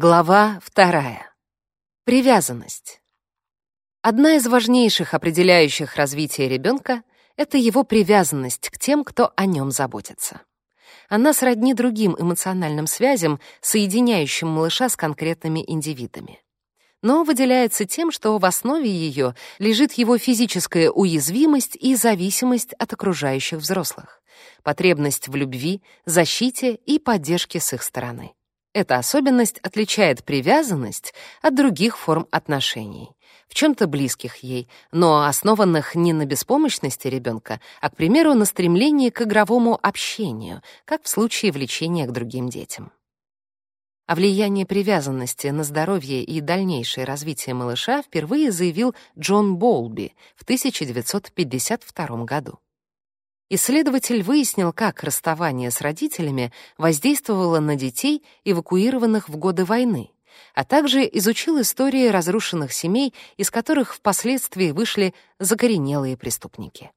Глава вторая. Привязанность. Одна из важнейших определяющих развитие ребенка — это его привязанность к тем, кто о нем заботится. Она сродни другим эмоциональным связям, соединяющим малыша с конкретными индивидами. Но выделяется тем, что в основе ее лежит его физическая уязвимость и зависимость от окружающих взрослых, потребность в любви, защите и поддержке с их стороны. Эта особенность отличает привязанность от других форм отношений, в чем-то близких ей, но основанных не на беспомощности ребенка, а, к примеру, на стремлении к игровому общению, как в случае влечения к другим детям. О влиянии привязанности на здоровье и дальнейшее развитие малыша впервые заявил Джон Болби в 1952 году. Исследователь выяснил, как расставание с родителями воздействовало на детей, эвакуированных в годы войны, а также изучил истории разрушенных семей, из которых впоследствии вышли закоренелые преступники.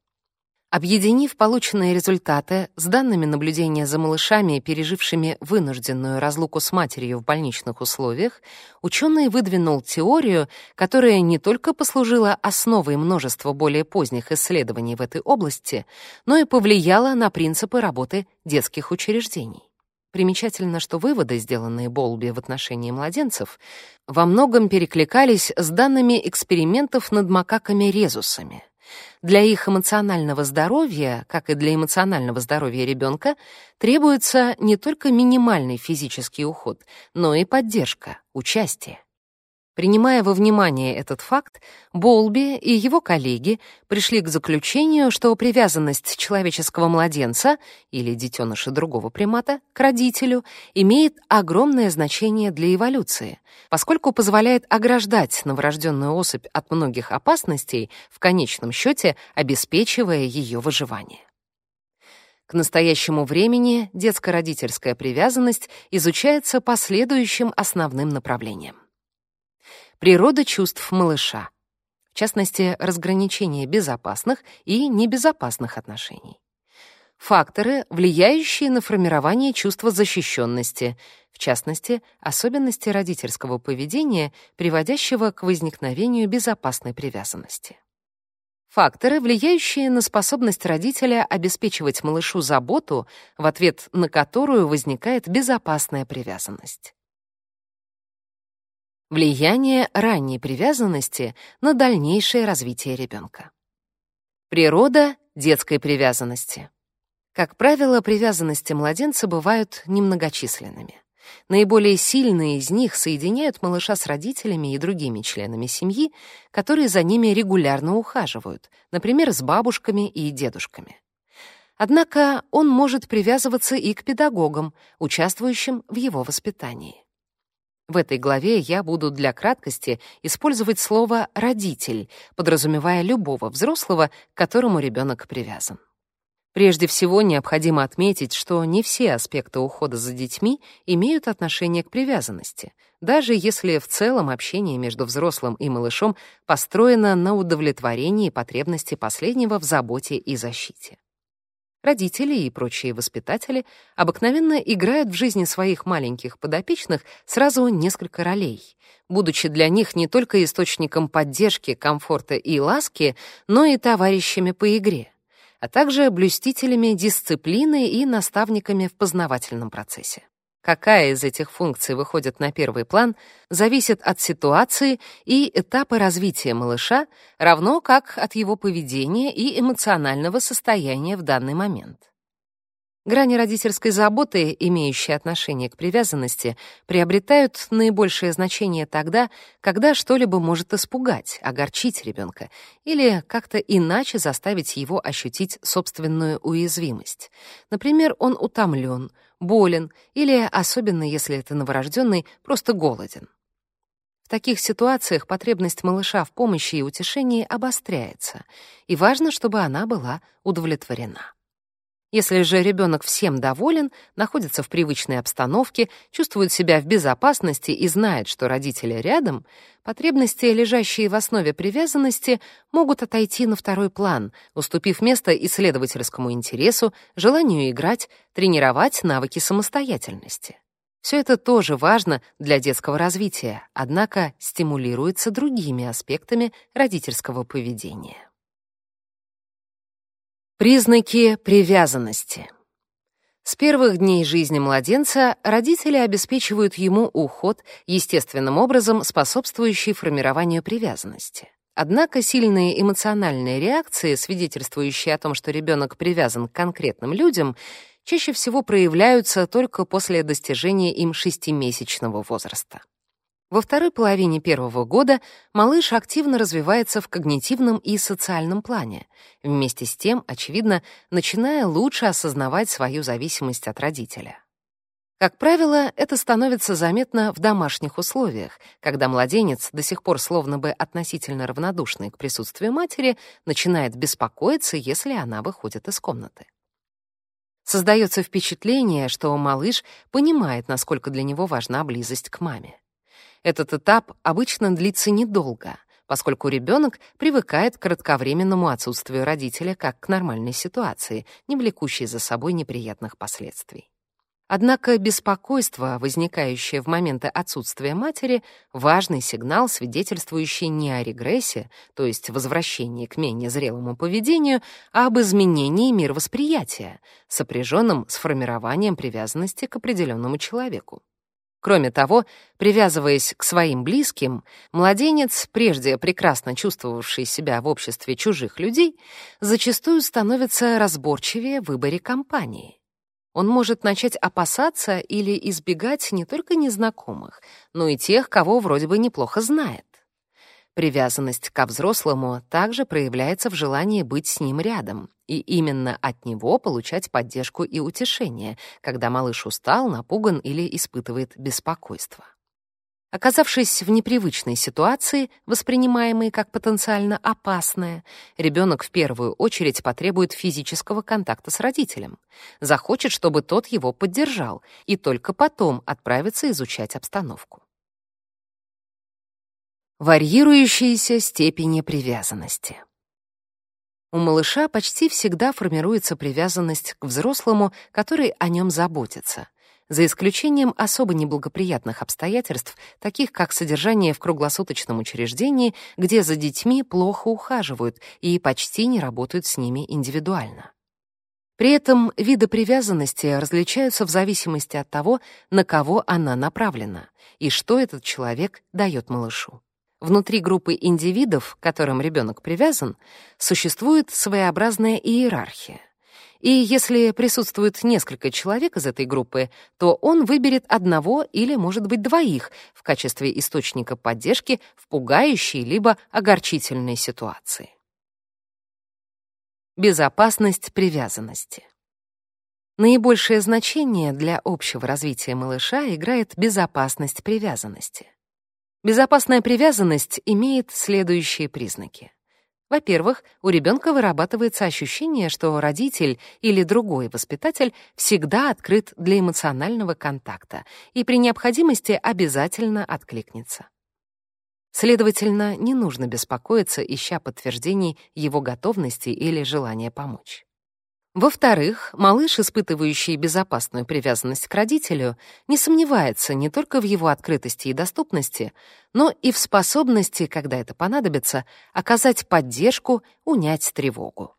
Объединив полученные результаты с данными наблюдения за малышами, пережившими вынужденную разлуку с матерью в больничных условиях, ученый выдвинул теорию, которая не только послужила основой множества более поздних исследований в этой области, но и повлияла на принципы работы детских учреждений. Примечательно, что выводы, сделанные Болби в отношении младенцев, во многом перекликались с данными экспериментов над макаками-резусами — для их эмоционального здоровья, как и для эмоционального здоровья ребенка, требуется не только минимальный физический уход, но и поддержка, участие. Принимая во внимание этот факт, Болби и его коллеги пришли к заключению, что привязанность человеческого младенца или детеныша другого примата к родителю имеет огромное значение для эволюции, поскольку позволяет ограждать новорожденную особь от многих опасностей, в конечном счете обеспечивая ее выживание. К настоящему времени детско-родительская привязанность изучается по следующим основным направлениям. Природа чувств малыша. В частности, разграничение безопасных и небезопасных отношений. Факторы, влияющие на формирование чувства защищенности, в частности, особенности родительского поведения, приводящего к возникновению безопасной привязанности. Факторы, влияющие на способность родителя обеспечивать малышу заботу, в ответ на которую возникает безопасная привязанность. Влияние ранней привязанности на дальнейшее развитие ребенка. Природа детской привязанности. Как правило, привязанности младенца бывают немногочисленными. Наиболее сильные из них соединяют малыша с родителями и другими членами семьи, которые за ними регулярно ухаживают, например, с бабушками и дедушками. Однако он может привязываться и к педагогам, участвующим в его воспитании. В этой главе я буду для краткости использовать слово «родитель», подразумевая любого взрослого, к которому ребенок привязан. Прежде всего, необходимо отметить, что не все аспекты ухода за детьми имеют отношение к привязанности, даже если в целом общение между взрослым и малышом построено на удовлетворении потребности последнего в заботе и защите. Родители и прочие воспитатели обыкновенно играют в жизни своих маленьких подопечных сразу несколько ролей, будучи для них не только источником поддержки, комфорта и ласки, но и товарищами по игре, а также блюстителями дисциплины и наставниками в познавательном процессе. Какая из этих функций выходит на первый план, зависит от ситуации и этапа развития малыша, равно как от его поведения и эмоционального состояния в данный момент. Грани родительской заботы, имеющие отношение к привязанности, приобретают наибольшее значение тогда, когда что-либо может испугать, огорчить ребенка или как-то иначе заставить его ощутить собственную уязвимость. Например, он утомлен, болен или, особенно если это новорожденный, просто голоден. В таких ситуациях потребность малыша в помощи и утешении обостряется, и важно, чтобы она была удовлетворена. Если же ребенок всем доволен, находится в привычной обстановке, чувствует себя в безопасности и знает, что родители рядом, потребности, лежащие в основе привязанности, могут отойти на второй план, уступив место исследовательскому интересу, желанию играть, тренировать навыки самостоятельности. Все это тоже важно для детского развития, однако стимулируется другими аспектами родительского поведения. Признаки привязанности. С первых дней жизни младенца родители обеспечивают ему уход, естественным образом способствующий формированию привязанности. Однако сильные эмоциональные реакции, свидетельствующие о том, что ребенок привязан к конкретным людям, чаще всего проявляются только после достижения им шестимесячного возраста. Во второй половине первого года малыш активно развивается в когнитивном и социальном плане, вместе с тем, очевидно, начиная лучше осознавать свою зависимость от родителя. Как правило, это становится заметно в домашних условиях, когда младенец, до сих пор словно бы относительно равнодушный к присутствию матери, начинает беспокоиться, если она выходит из комнаты. Создается впечатление, что малыш понимает, насколько для него важна близость к маме. Этот этап обычно длится недолго, поскольку ребенок привыкает к кратковременному отсутствию родителя как к нормальной ситуации, не влекущей за собой неприятных последствий. Однако беспокойство, возникающее в моменты отсутствия матери, важный сигнал, свидетельствующий не о регрессе, то есть возвращении к менее зрелому поведению, а об изменении мировосприятия, сопряженном с формированием привязанности к определенному человеку. Кроме того, привязываясь к своим близким, младенец, прежде прекрасно чувствовавший себя в обществе чужих людей, зачастую становится разборчивее в выборе компании. Он может начать опасаться или избегать не только незнакомых, но и тех, кого вроде бы неплохо знает. Привязанность ко взрослому также проявляется в желании быть с ним рядом, и именно от него получать поддержку и утешение, когда малыш устал, напуган или испытывает беспокойство. Оказавшись в непривычной ситуации, воспринимаемой как потенциально опасная, ребенок в первую очередь потребует физического контакта с родителем, захочет, чтобы тот его поддержал, и только потом отправится изучать обстановку. Варьирующиеся степени привязанности. У малыша почти всегда формируется привязанность к взрослому, который о нем заботится — за исключением особо неблагоприятных обстоятельств, таких как содержание в круглосуточном учреждении, где за детьми плохо ухаживают и почти не работают с ними индивидуально. При этом виды привязанности различаются в зависимости от того, на кого она направлена и что этот человек дает малышу. Внутри группы индивидов, к которым ребенок привязан, существует своеобразная иерархия. И если присутствует несколько человек из этой группы, то он выберет одного или, может быть, двоих в качестве источника поддержки в пугающей либо огорчительной ситуации. Безопасность привязанности. Наибольшее значение для общего развития малыша играет безопасность привязанности. Безопасная привязанность имеет следующие признаки. Во-первых, у ребенка вырабатывается ощущение, что родитель или другой воспитатель всегда открыт для эмоционального контакта и при необходимости обязательно откликнется. Следовательно, не нужно беспокоиться, ища подтверждений его готовности или желания помочь. Во-вторых, малыш, испытывающий безопасную привязанность к родителю, не сомневается не только в его открытости и доступности, но и в способности, когда это понадобится, оказать поддержку, унять тревогу.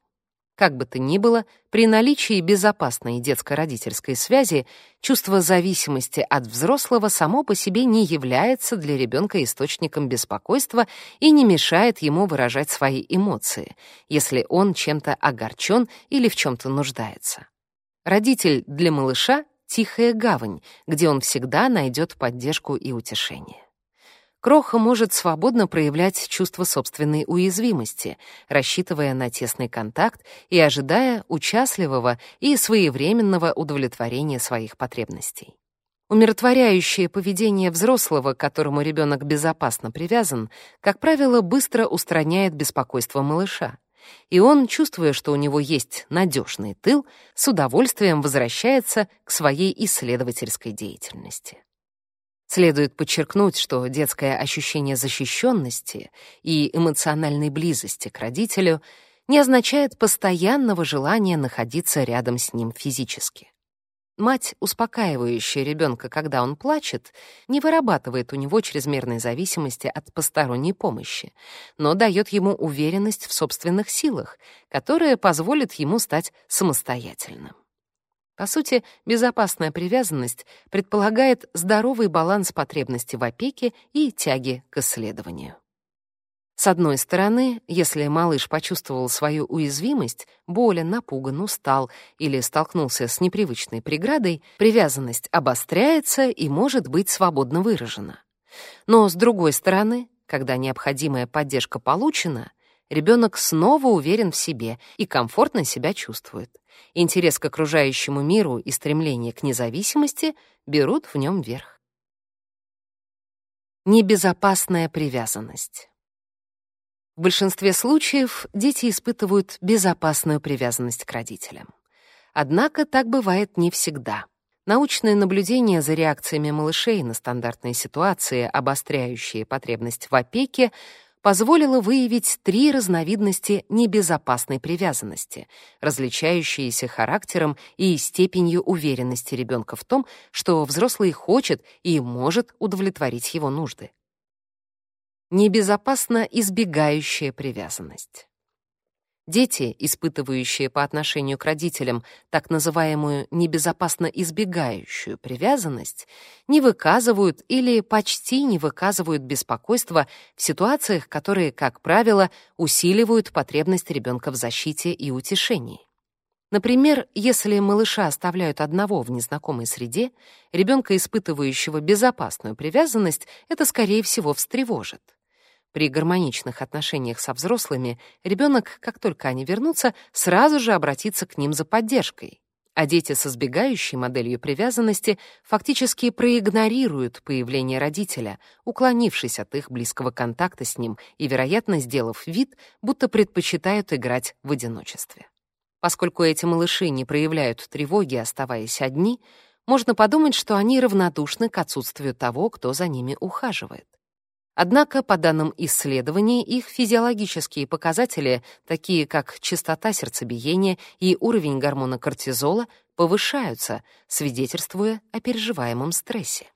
Как бы то ни было, при наличии безопасной детско-родительской связи чувство зависимости от взрослого само по себе не является для ребенка источником беспокойства и не мешает ему выражать свои эмоции, если он чем-то огорчен или в чем-то нуждается. Родитель для малыша — тихая гавань, где он всегда найдет поддержку и утешение. Кроха может свободно проявлять чувство собственной уязвимости, рассчитывая на тесный контакт и ожидая участливого и своевременного удовлетворения своих потребностей. Умиротворяющее поведение взрослого, к которому ребенок безопасно привязан, как правило, быстро устраняет беспокойство малыша. И он, чувствуя, что у него есть надежный тыл, с удовольствием возвращается к своей исследовательской деятельности. Следует подчеркнуть, что детское ощущение защищенности и эмоциональной близости к родителю не означает постоянного желания находиться рядом с ним физически. Мать, успокаивающая ребенка, когда он плачет, не вырабатывает у него чрезмерной зависимости от посторонней помощи, но дает ему уверенность в собственных силах, которая позволит ему стать самостоятельным. По сути, безопасная привязанность предполагает здоровый баланс потребностей в опеке и тяги к исследованию. С одной стороны, если малыш почувствовал свою уязвимость, болен, напуган, устал или столкнулся с непривычной преградой, привязанность обостряется и может быть свободно выражена. Но с другой стороны, когда необходимая поддержка получена, ребенок снова уверен в себе и комфортно себя чувствует. Интерес к окружающему миру и стремление к независимости берут в нем верх. Небезопасная привязанность. В большинстве случаев дети испытывают безопасную привязанность к родителям. Однако так бывает не всегда. Научное наблюдение за реакциями малышей на стандартные ситуации, обостряющие потребность в опеке, позволило выявить три разновидности небезопасной привязанности, различающиеся характером и степенью уверенности ребенка в том, что взрослый хочет и может удовлетворить его нужды небезопасно избегающая привязанность. Дети, испытывающие по отношению к родителям так называемую небезопасно избегающую привязанность, не выказывают или почти не выказывают беспокойства в ситуациях, которые, как правило, усиливают потребность ребенка в защите и утешении. Например, если малыша оставляют одного в незнакомой среде, ребенка, испытывающего безопасную привязанность, это, скорее всего, встревожит. При гармоничных отношениях со взрослыми ребенок, как только они вернутся, сразу же обратится к ним за поддержкой. А дети с избегающей моделью привязанности фактически проигнорируют появление родителя, уклонившись от их близкого контакта с ним и, вероятно, сделав вид, будто предпочитают играть в одиночестве. Поскольку эти малыши не проявляют тревоги, оставаясь одни, можно подумать, что они равнодушны к отсутствию того, кто за ними ухаживает. Однако, по данным исследований, их физиологические показатели, такие как частота сердцебиения и уровень гормона кортизола, повышаются, свидетельствуя о переживаемом стрессе.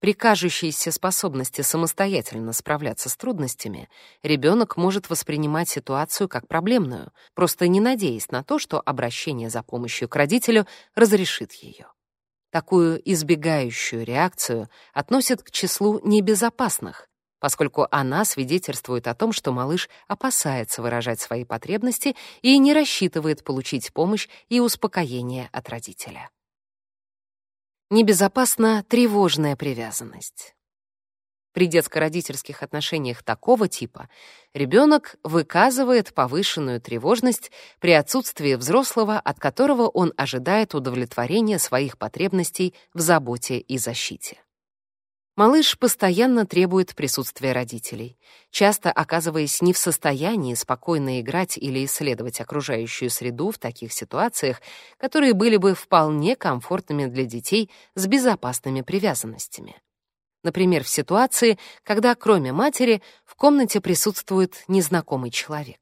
При кажущейся способности самостоятельно справляться с трудностями, ребенок может воспринимать ситуацию как проблемную, просто не надеясь на то, что обращение за помощью к родителю разрешит ее. Такую избегающую реакцию относят к числу небезопасных, поскольку она свидетельствует о том, что малыш опасается выражать свои потребности и не рассчитывает получить помощь и успокоение от родителя. Небезопасна тревожная привязанность. При детско-родительских отношениях такого типа ребенок выказывает повышенную тревожность при отсутствии взрослого, от которого он ожидает удовлетворения своих потребностей в заботе и защите. Малыш постоянно требует присутствия родителей, часто оказываясь не в состоянии спокойно играть или исследовать окружающую среду в таких ситуациях, которые были бы вполне комфортными для детей с безопасными привязанностями. Например, в ситуации, когда кроме матери в комнате присутствует незнакомый человек.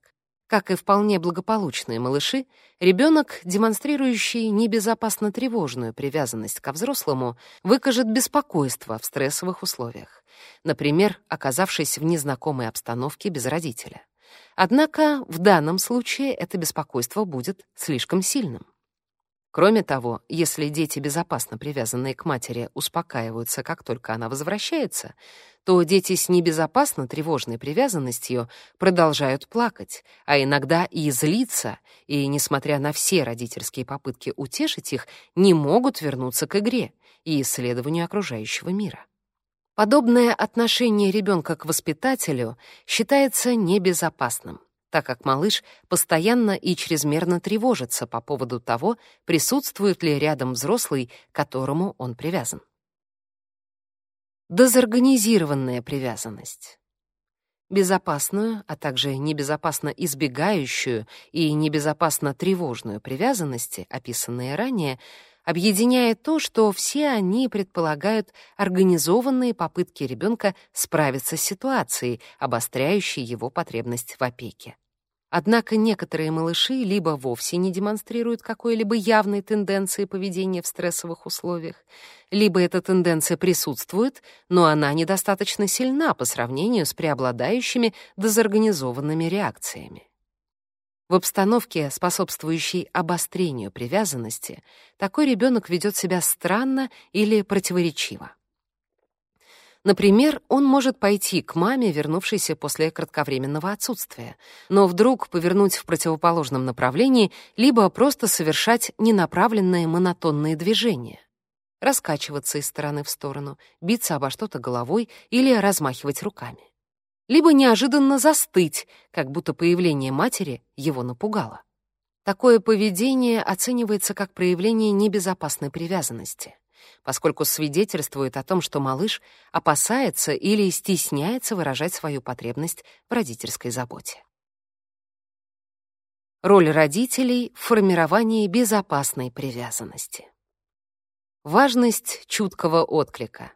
Как и вполне благополучные малыши, ребенок, демонстрирующий небезопасно тревожную привязанность ко взрослому, выкажет беспокойство в стрессовых условиях, например, оказавшись в незнакомой обстановке без родителя. Однако в данном случае это беспокойство будет слишком сильным. Кроме того, если дети, безопасно привязанные к матери, успокаиваются, как только она возвращается, то дети с небезопасно тревожной привязанностью продолжают плакать, а иногда и злиться, и, несмотря на все родительские попытки утешить их, не могут вернуться к игре и исследованию окружающего мира. Подобное отношение ребенка к воспитателю считается небезопасным так как малыш постоянно и чрезмерно тревожится по поводу того, присутствует ли рядом взрослый, к которому он привязан. Дезорганизированная привязанность. Безопасную, а также небезопасно избегающую и небезопасно тревожную привязанности, описанные ранее, объединяет то, что все они предполагают организованные попытки ребенка справиться с ситуацией, обостряющей его потребность в опеке. Однако некоторые малыши либо вовсе не демонстрируют какой-либо явной тенденции поведения в стрессовых условиях, либо эта тенденция присутствует, но она недостаточно сильна по сравнению с преобладающими дезорганизованными реакциями. В обстановке, способствующей обострению привязанности, такой ребенок ведет себя странно или противоречиво. Например, он может пойти к маме, вернувшейся после кратковременного отсутствия, но вдруг повернуть в противоположном направлении, либо просто совершать ненаправленные монотонные движения. Раскачиваться из стороны в сторону, биться обо что-то головой или размахивать руками. Либо неожиданно застыть, как будто появление матери его напугало. Такое поведение оценивается как проявление небезопасной привязанности поскольку свидетельствует о том, что малыш опасается или стесняется выражать свою потребность в родительской заботе. Роль родителей в формировании безопасной привязанности. Важность чуткого отклика.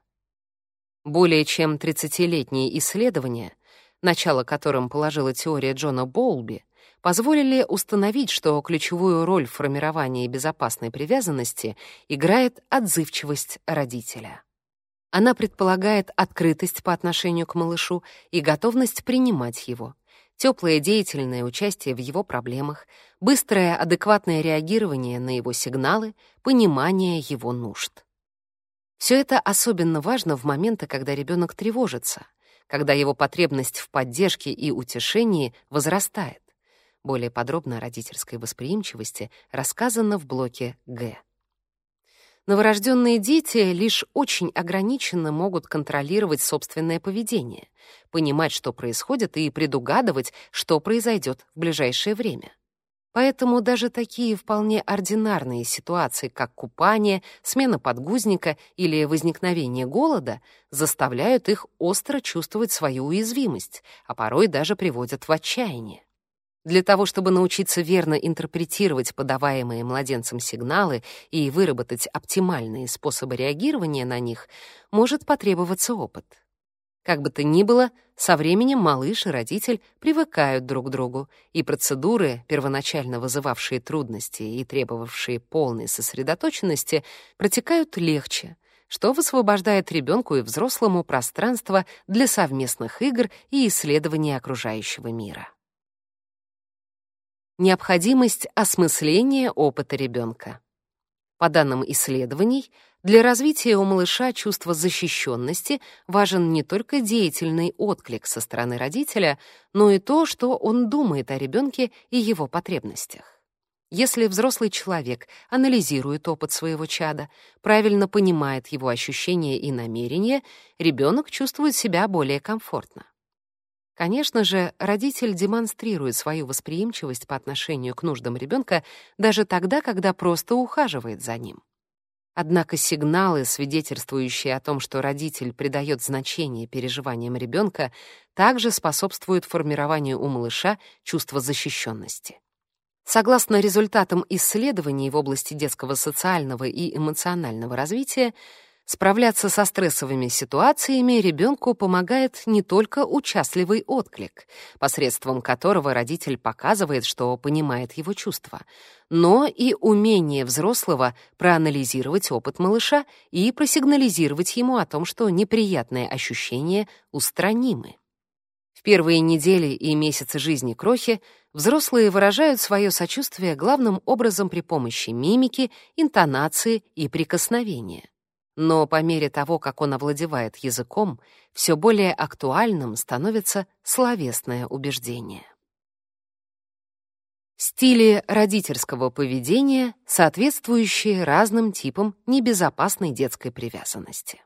Более чем 30-летние исследования, начало которым положила теория Джона Боулби, позволили установить, что ключевую роль в формировании безопасной привязанности играет отзывчивость родителя. Она предполагает открытость по отношению к малышу и готовность принимать его, теплое деятельное участие в его проблемах, быстрое адекватное реагирование на его сигналы, понимание его нужд. Все это особенно важно в моменты, когда ребенок тревожится, когда его потребность в поддержке и утешении возрастает. Более подробно о родительской восприимчивости рассказано в блоке «Г». Новорожденные дети лишь очень ограниченно могут контролировать собственное поведение, понимать, что происходит, и предугадывать, что произойдет в ближайшее время. Поэтому даже такие вполне ординарные ситуации, как купание, смена подгузника или возникновение голода, заставляют их остро чувствовать свою уязвимость, а порой даже приводят в отчаяние. Для того, чтобы научиться верно интерпретировать подаваемые младенцам сигналы и выработать оптимальные способы реагирования на них, может потребоваться опыт. Как бы то ни было, со временем малыш и родитель привыкают друг к другу, и процедуры, первоначально вызывавшие трудности и требовавшие полной сосредоточенности, протекают легче, что высвобождает ребенку и взрослому пространство для совместных игр и исследования окружающего мира необходимость осмысления опыта ребенка. По данным исследований, для развития у малыша чувства защищенности важен не только деятельный отклик со стороны родителя, но и то, что он думает о ребенке и его потребностях. Если взрослый человек анализирует опыт своего чада, правильно понимает его ощущения и намерения, ребенок чувствует себя более комфортно. Конечно же, родитель демонстрирует свою восприимчивость по отношению к нуждам ребенка даже тогда, когда просто ухаживает за ним. Однако сигналы, свидетельствующие о том, что родитель придает значение переживаниям ребенка, также способствуют формированию у малыша чувства защищенности. Согласно результатам исследований в области детского социального и эмоционального развития, Справляться со стрессовыми ситуациями ребенку помогает не только участливый отклик, посредством которого родитель показывает, что понимает его чувства, но и умение взрослого проанализировать опыт малыша и просигнализировать ему о том, что неприятные ощущения устранимы. В первые недели и месяцы жизни крохи взрослые выражают свое сочувствие главным образом при помощи мимики, интонации и прикосновения. Но по мере того, как он овладевает языком, все более актуальным становится словесное убеждение. Стили родительского поведения, соответствующие разным типам небезопасной детской привязанности.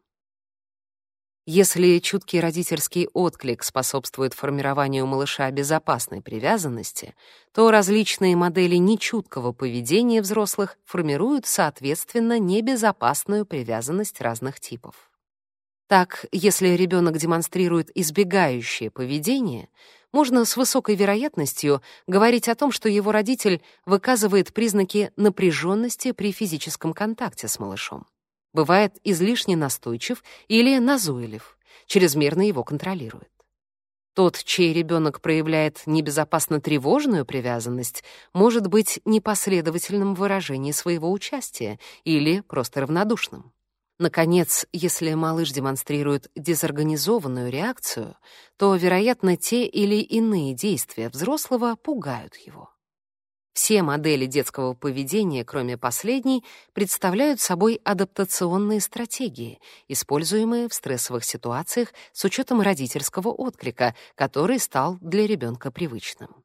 Если чуткий родительский отклик способствует формированию малыша безопасной привязанности, то различные модели нечуткого поведения взрослых формируют, соответственно, небезопасную привязанность разных типов. Так, если ребенок демонстрирует избегающее поведение, можно с высокой вероятностью говорить о том, что его родитель выказывает признаки напряженности при физическом контакте с малышом бывает излишне настойчив или назойлив, чрезмерно его контролирует. Тот, чей ребенок проявляет небезопасно тревожную привязанность, может быть непоследовательным в выражении своего участия или просто равнодушным. Наконец, если малыш демонстрирует дезорганизованную реакцию, то, вероятно, те или иные действия взрослого пугают его. Все модели детского поведения, кроме последней, представляют собой адаптационные стратегии, используемые в стрессовых ситуациях с учетом родительского отклика, который стал для ребенка привычным.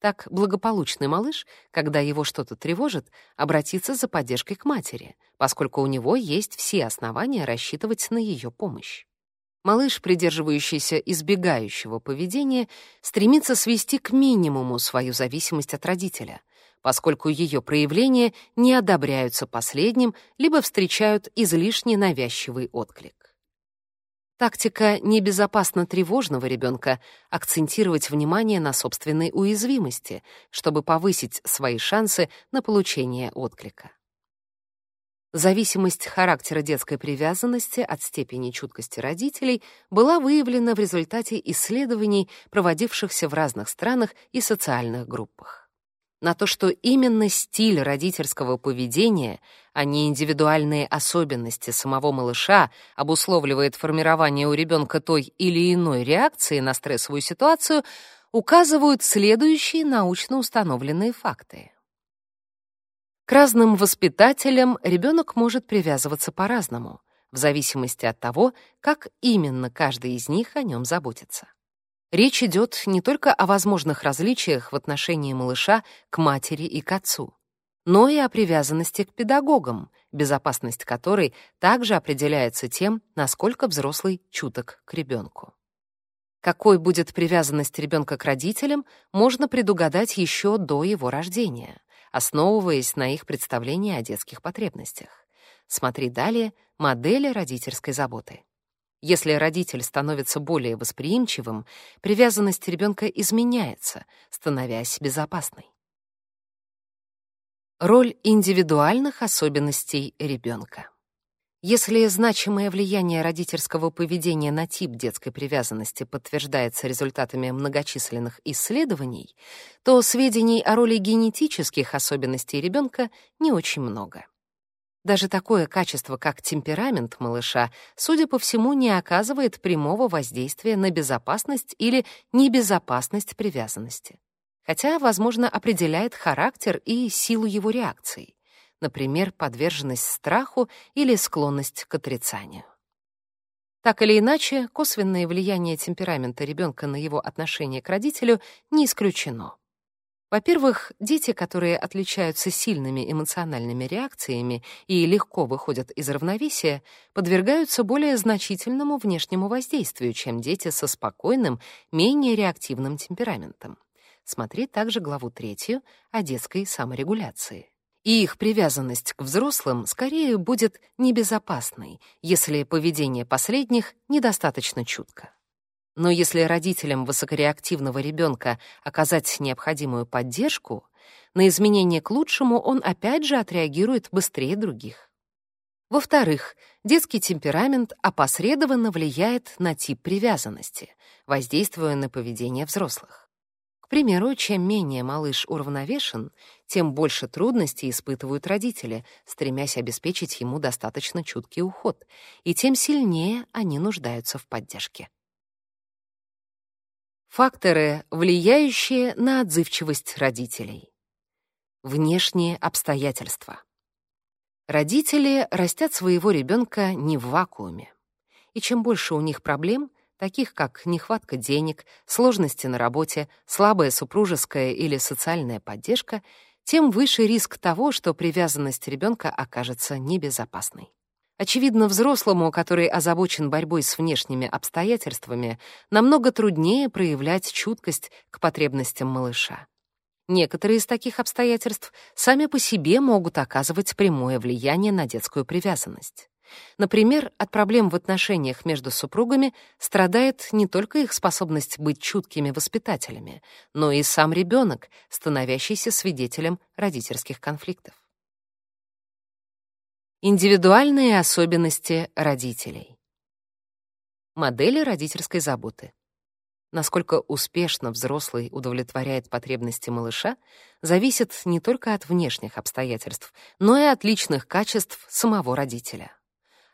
Так благополучный малыш, когда его что-то тревожит, обратится за поддержкой к матери, поскольку у него есть все основания рассчитывать на ее помощь. Малыш, придерживающийся избегающего поведения, стремится свести к минимуму свою зависимость от родителя, поскольку ее проявления не одобряются последним либо встречают излишне навязчивый отклик. Тактика небезопасно тревожного ребенка — акцентировать внимание на собственной уязвимости, чтобы повысить свои шансы на получение отклика. Зависимость характера детской привязанности от степени чуткости родителей была выявлена в результате исследований, проводившихся в разных странах и социальных группах на то, что именно стиль родительского поведения, а не индивидуальные особенности самого малыша обусловливает формирование у ребенка той или иной реакции на стрессовую ситуацию, указывают следующие научно установленные факты. К разным воспитателям ребенок может привязываться по-разному, в зависимости от того, как именно каждый из них о нем заботится. Речь идет не только о возможных различиях в отношении малыша к матери и к отцу, но и о привязанности к педагогам, безопасность которой также определяется тем, насколько взрослый чуток к ребенку. Какой будет привязанность ребенка к родителям, можно предугадать еще до его рождения, основываясь на их представлении о детских потребностях. Смотри далее «Модели родительской заботы». Если родитель становится более восприимчивым, привязанность ребенка изменяется, становясь безопасной. Роль индивидуальных особенностей ребенка. Если значимое влияние родительского поведения на тип детской привязанности подтверждается результатами многочисленных исследований, то сведений о роли генетических особенностей ребенка не очень много. Даже такое качество, как темперамент малыша, судя по всему, не оказывает прямого воздействия на безопасность или небезопасность привязанности. Хотя, возможно, определяет характер и силу его реакций, например, подверженность страху или склонность к отрицанию. Так или иначе, косвенное влияние темперамента ребенка на его отношение к родителю не исключено. Во-первых, дети, которые отличаются сильными эмоциональными реакциями и легко выходят из равновесия, подвергаются более значительному внешнему воздействию, чем дети со спокойным, менее реактивным темпераментом. Смотри также главу третью о детской саморегуляции. И их привязанность к взрослым скорее будет небезопасной, если поведение последних недостаточно чутко. Но если родителям высокореактивного ребенка оказать необходимую поддержку, на изменения к лучшему он опять же отреагирует быстрее других. Во-вторых, детский темперамент опосредованно влияет на тип привязанности, воздействуя на поведение взрослых. К примеру, чем менее малыш уравновешен, тем больше трудностей испытывают родители, стремясь обеспечить ему достаточно чуткий уход, и тем сильнее они нуждаются в поддержке. Факторы, влияющие на отзывчивость родителей. Внешние обстоятельства. Родители растят своего ребенка не в вакууме. И чем больше у них проблем, таких как нехватка денег, сложности на работе, слабая супружеская или социальная поддержка, тем выше риск того, что привязанность ребенка окажется небезопасной. Очевидно, взрослому, который озабочен борьбой с внешними обстоятельствами, намного труднее проявлять чуткость к потребностям малыша. Некоторые из таких обстоятельств сами по себе могут оказывать прямое влияние на детскую привязанность. Например, от проблем в отношениях между супругами страдает не только их способность быть чуткими воспитателями, но и сам ребенок, становящийся свидетелем родительских конфликтов. Индивидуальные особенности родителей. Модели родительской заботы. Насколько успешно взрослый удовлетворяет потребности малыша, зависит не только от внешних обстоятельств, но и от личных качеств самого родителя.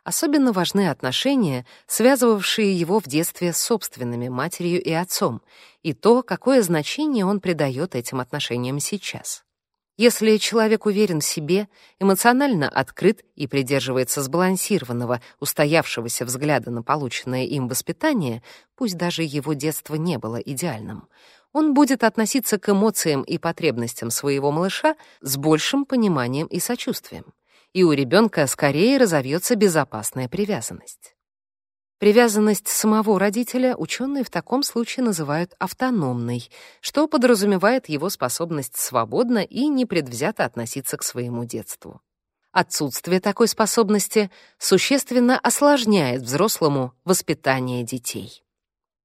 Особенно важны отношения, связывавшие его в детстве с собственными матерью и отцом, и то, какое значение он придает этим отношениям сейчас. Если человек уверен в себе, эмоционально открыт и придерживается сбалансированного, устоявшегося взгляда на полученное им воспитание, пусть даже его детство не было идеальным, он будет относиться к эмоциям и потребностям своего малыша с большим пониманием и сочувствием. И у ребенка скорее разовьется безопасная привязанность. Привязанность самого родителя ученые в таком случае называют автономной, что подразумевает его способность свободно и непредвзято относиться к своему детству. Отсутствие такой способности существенно осложняет взрослому воспитание детей.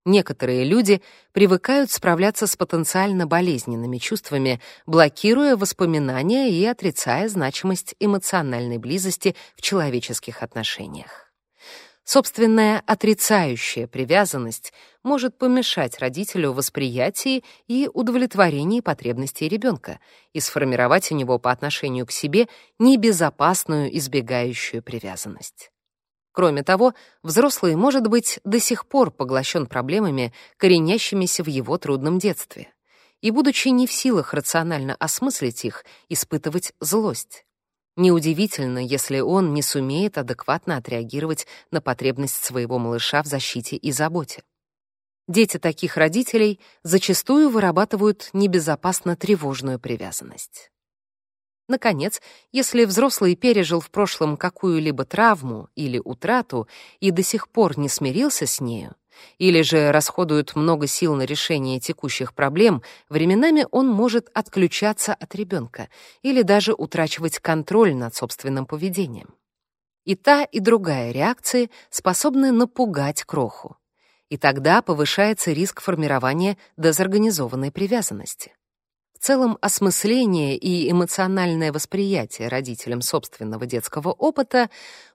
Некоторые люди привыкают справляться с потенциально болезненными чувствами, блокируя воспоминания и отрицая значимость эмоциональной близости в человеческих отношениях. Собственная отрицающая привязанность может помешать родителю восприятии и удовлетворении потребностей ребенка и сформировать у него по отношению к себе небезопасную избегающую привязанность. Кроме того, взрослый может быть до сих пор поглощен проблемами, коренящимися в его трудном детстве, и, будучи не в силах рационально осмыслить их, испытывать злость. Неудивительно, если он не сумеет адекватно отреагировать на потребность своего малыша в защите и заботе. Дети таких родителей зачастую вырабатывают небезопасно тревожную привязанность. Наконец, если взрослый пережил в прошлом какую-либо травму или утрату и до сих пор не смирился с нею, или же расходуют много сил на решение текущих проблем, временами он может отключаться от ребенка или даже утрачивать контроль над собственным поведением. И та, и другая реакции способны напугать кроху. И тогда повышается риск формирования дезорганизованной привязанности. В целом, осмысление и эмоциональное восприятие родителям собственного детского опыта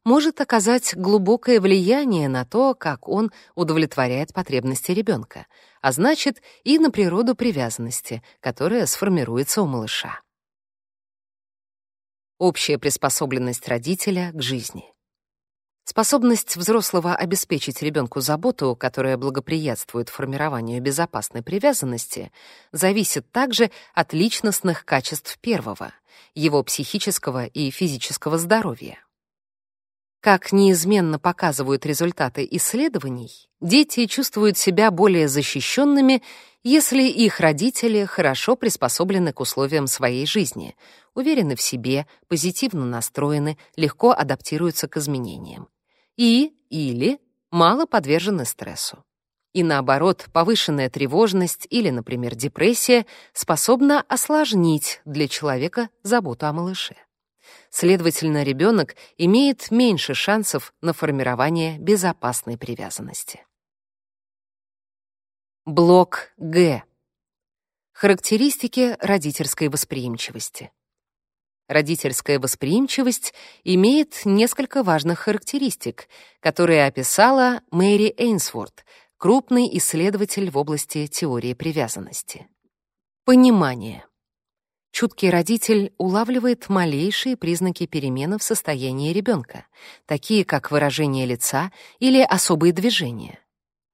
может оказать глубокое влияние на то, как он удовлетворяет потребности ребенка, а значит, и на природу привязанности, которая сформируется у малыша. Общая приспособленность родителя к жизни. Способность взрослого обеспечить ребенку заботу, которая благоприятствует формированию безопасной привязанности, зависит также от личностных качеств первого, его психического и физического здоровья. Как неизменно показывают результаты исследований, дети чувствуют себя более защищенными, если их родители хорошо приспособлены к условиям своей жизни, уверены в себе, позитивно настроены, легко адаптируются к изменениям и или мало подвержены стрессу. И наоборот, повышенная тревожность или, например, депрессия способна осложнить для человека заботу о малыше. Следовательно, ребенок имеет меньше шансов на формирование безопасной привязанности. Блок Г. Характеристики родительской восприимчивости. Родительская восприимчивость имеет несколько важных характеристик, которые описала Мэри Эйнсворт, крупный исследователь в области теории привязанности. Понимание. Чуткий родитель улавливает малейшие признаки перемены в состоянии ребенка, такие как выражение лица или особые движения.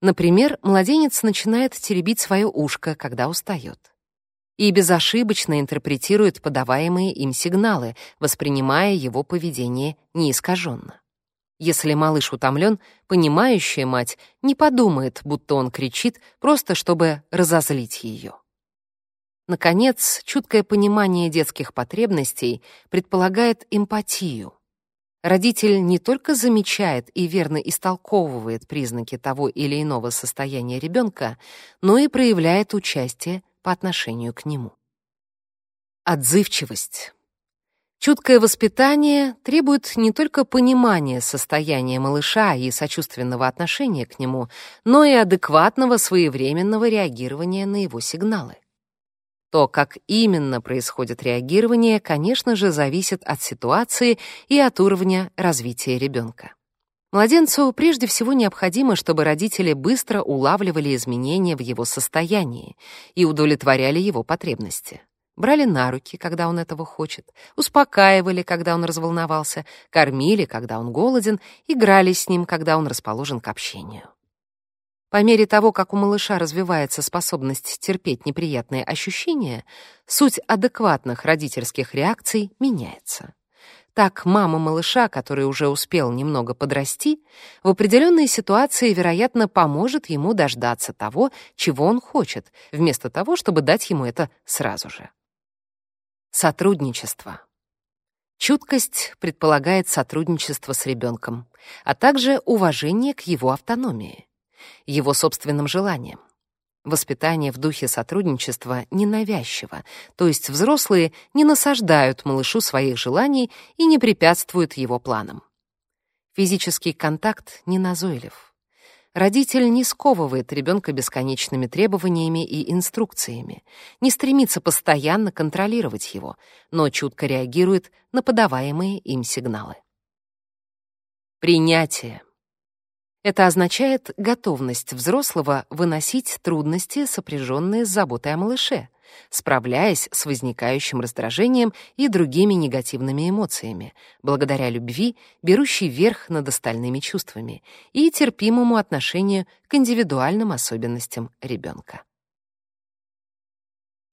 Например, младенец начинает теребить свое ушко, когда устает и безошибочно интерпретирует подаваемые им сигналы, воспринимая его поведение неискаженно. Если малыш утомлен, понимающая мать не подумает, будто он кричит, просто чтобы разозлить ее. Наконец, чуткое понимание детских потребностей предполагает эмпатию. Родитель не только замечает и верно истолковывает признаки того или иного состояния ребенка, но и проявляет участие по отношению к нему. Отзывчивость. Чуткое воспитание требует не только понимания состояния малыша и сочувственного отношения к нему, но и адекватного своевременного реагирования на его сигналы. То, как именно происходит реагирование, конечно же, зависит от ситуации и от уровня развития ребенка. Младенцу прежде всего необходимо, чтобы родители быстро улавливали изменения в его состоянии и удовлетворяли его потребности. Брали на руки, когда он этого хочет, успокаивали, когда он разволновался, кормили, когда он голоден, играли с ним, когда он расположен к общению. По мере того, как у малыша развивается способность терпеть неприятные ощущения, суть адекватных родительских реакций меняется. Так мама малыша, который уже успел немного подрасти, в определенной ситуации, вероятно, поможет ему дождаться того, чего он хочет, вместо того, чтобы дать ему это сразу же. Сотрудничество. Чуткость предполагает сотрудничество с ребенком, а также уважение к его автономии, его собственным желаниям. Воспитание в духе сотрудничества ненавязчиво, то есть взрослые не насаждают малышу своих желаний и не препятствуют его планам. Физический контакт не назойлив. Родитель не сковывает ребенка бесконечными требованиями и инструкциями, не стремится постоянно контролировать его, но чутко реагирует на подаваемые им сигналы. Принятие. Это означает готовность взрослого выносить трудности, сопряженные с заботой о малыше, справляясь с возникающим раздражением и другими негативными эмоциями, благодаря любви, берущей верх над остальными чувствами, и терпимому отношению к индивидуальным особенностям ребенка.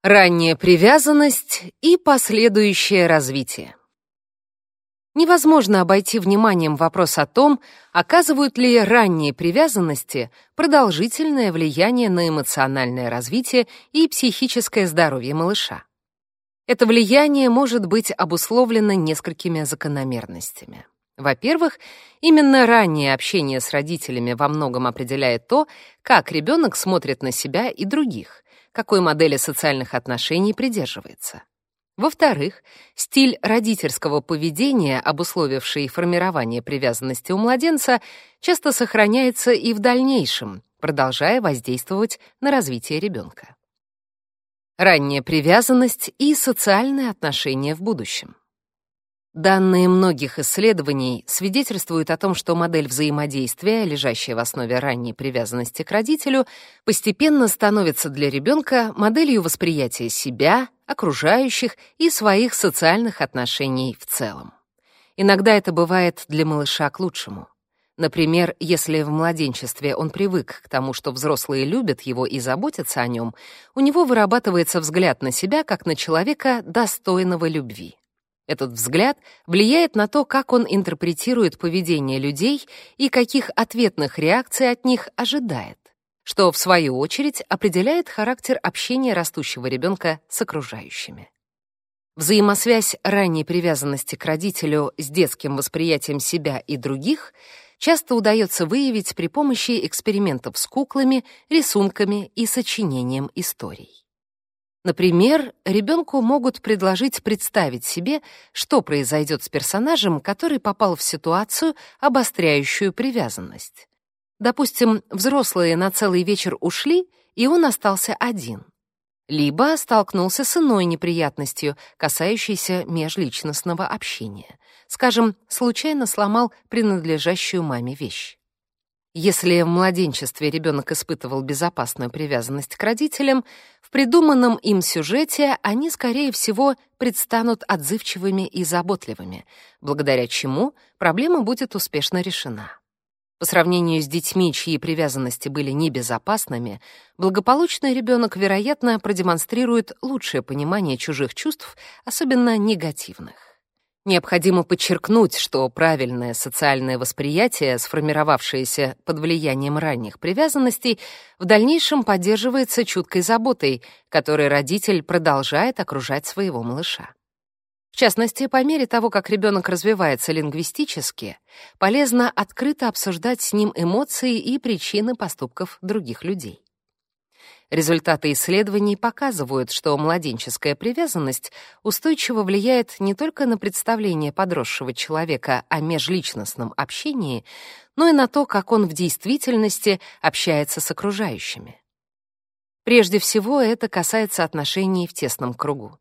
Ранняя привязанность и последующее развитие. Невозможно обойти вниманием вопрос о том, оказывают ли ранние привязанности продолжительное влияние на эмоциональное развитие и психическое здоровье малыша. Это влияние может быть обусловлено несколькими закономерностями. Во-первых, именно раннее общение с родителями во многом определяет то, как ребенок смотрит на себя и других, какой модели социальных отношений придерживается. Во-вторых, стиль родительского поведения, обусловивший формирование привязанности у младенца, часто сохраняется и в дальнейшем, продолжая воздействовать на развитие ребенка. Ранняя привязанность и социальные отношения в будущем. Данные многих исследований свидетельствуют о том, что модель взаимодействия, лежащая в основе ранней привязанности к родителю, постепенно становится для ребенка моделью восприятия себя, окружающих и своих социальных отношений в целом. Иногда это бывает для малыша к лучшему. Например, если в младенчестве он привык к тому, что взрослые любят его и заботятся о нем, у него вырабатывается взгляд на себя как на человека, достойного любви. Этот взгляд влияет на то, как он интерпретирует поведение людей и каких ответных реакций от них ожидает, что, в свою очередь, определяет характер общения растущего ребенка с окружающими. Взаимосвязь ранней привязанности к родителю с детским восприятием себя и других часто удается выявить при помощи экспериментов с куклами, рисунками и сочинением историй. Например, ребенку могут предложить представить себе, что произойдет с персонажем, который попал в ситуацию, обостряющую привязанность. Допустим, взрослые на целый вечер ушли, и он остался один. Либо столкнулся с иной неприятностью, касающейся межличностного общения. Скажем, случайно сломал принадлежащую маме вещь. Если в младенчестве ребенок испытывал безопасную привязанность к родителям, в придуманном им сюжете они, скорее всего, предстанут отзывчивыми и заботливыми, благодаря чему проблема будет успешно решена. По сравнению с детьми, чьи привязанности были небезопасными, благополучный ребенок, вероятно, продемонстрирует лучшее понимание чужих чувств, особенно негативных. Необходимо подчеркнуть, что правильное социальное восприятие, сформировавшееся под влиянием ранних привязанностей, в дальнейшем поддерживается чуткой заботой, которой родитель продолжает окружать своего малыша. В частности, по мере того, как ребенок развивается лингвистически, полезно открыто обсуждать с ним эмоции и причины поступков других людей. Результаты исследований показывают, что младенческая привязанность устойчиво влияет не только на представление подросшего человека о межличностном общении, но и на то, как он в действительности общается с окружающими. Прежде всего, это касается отношений в тесном кругу.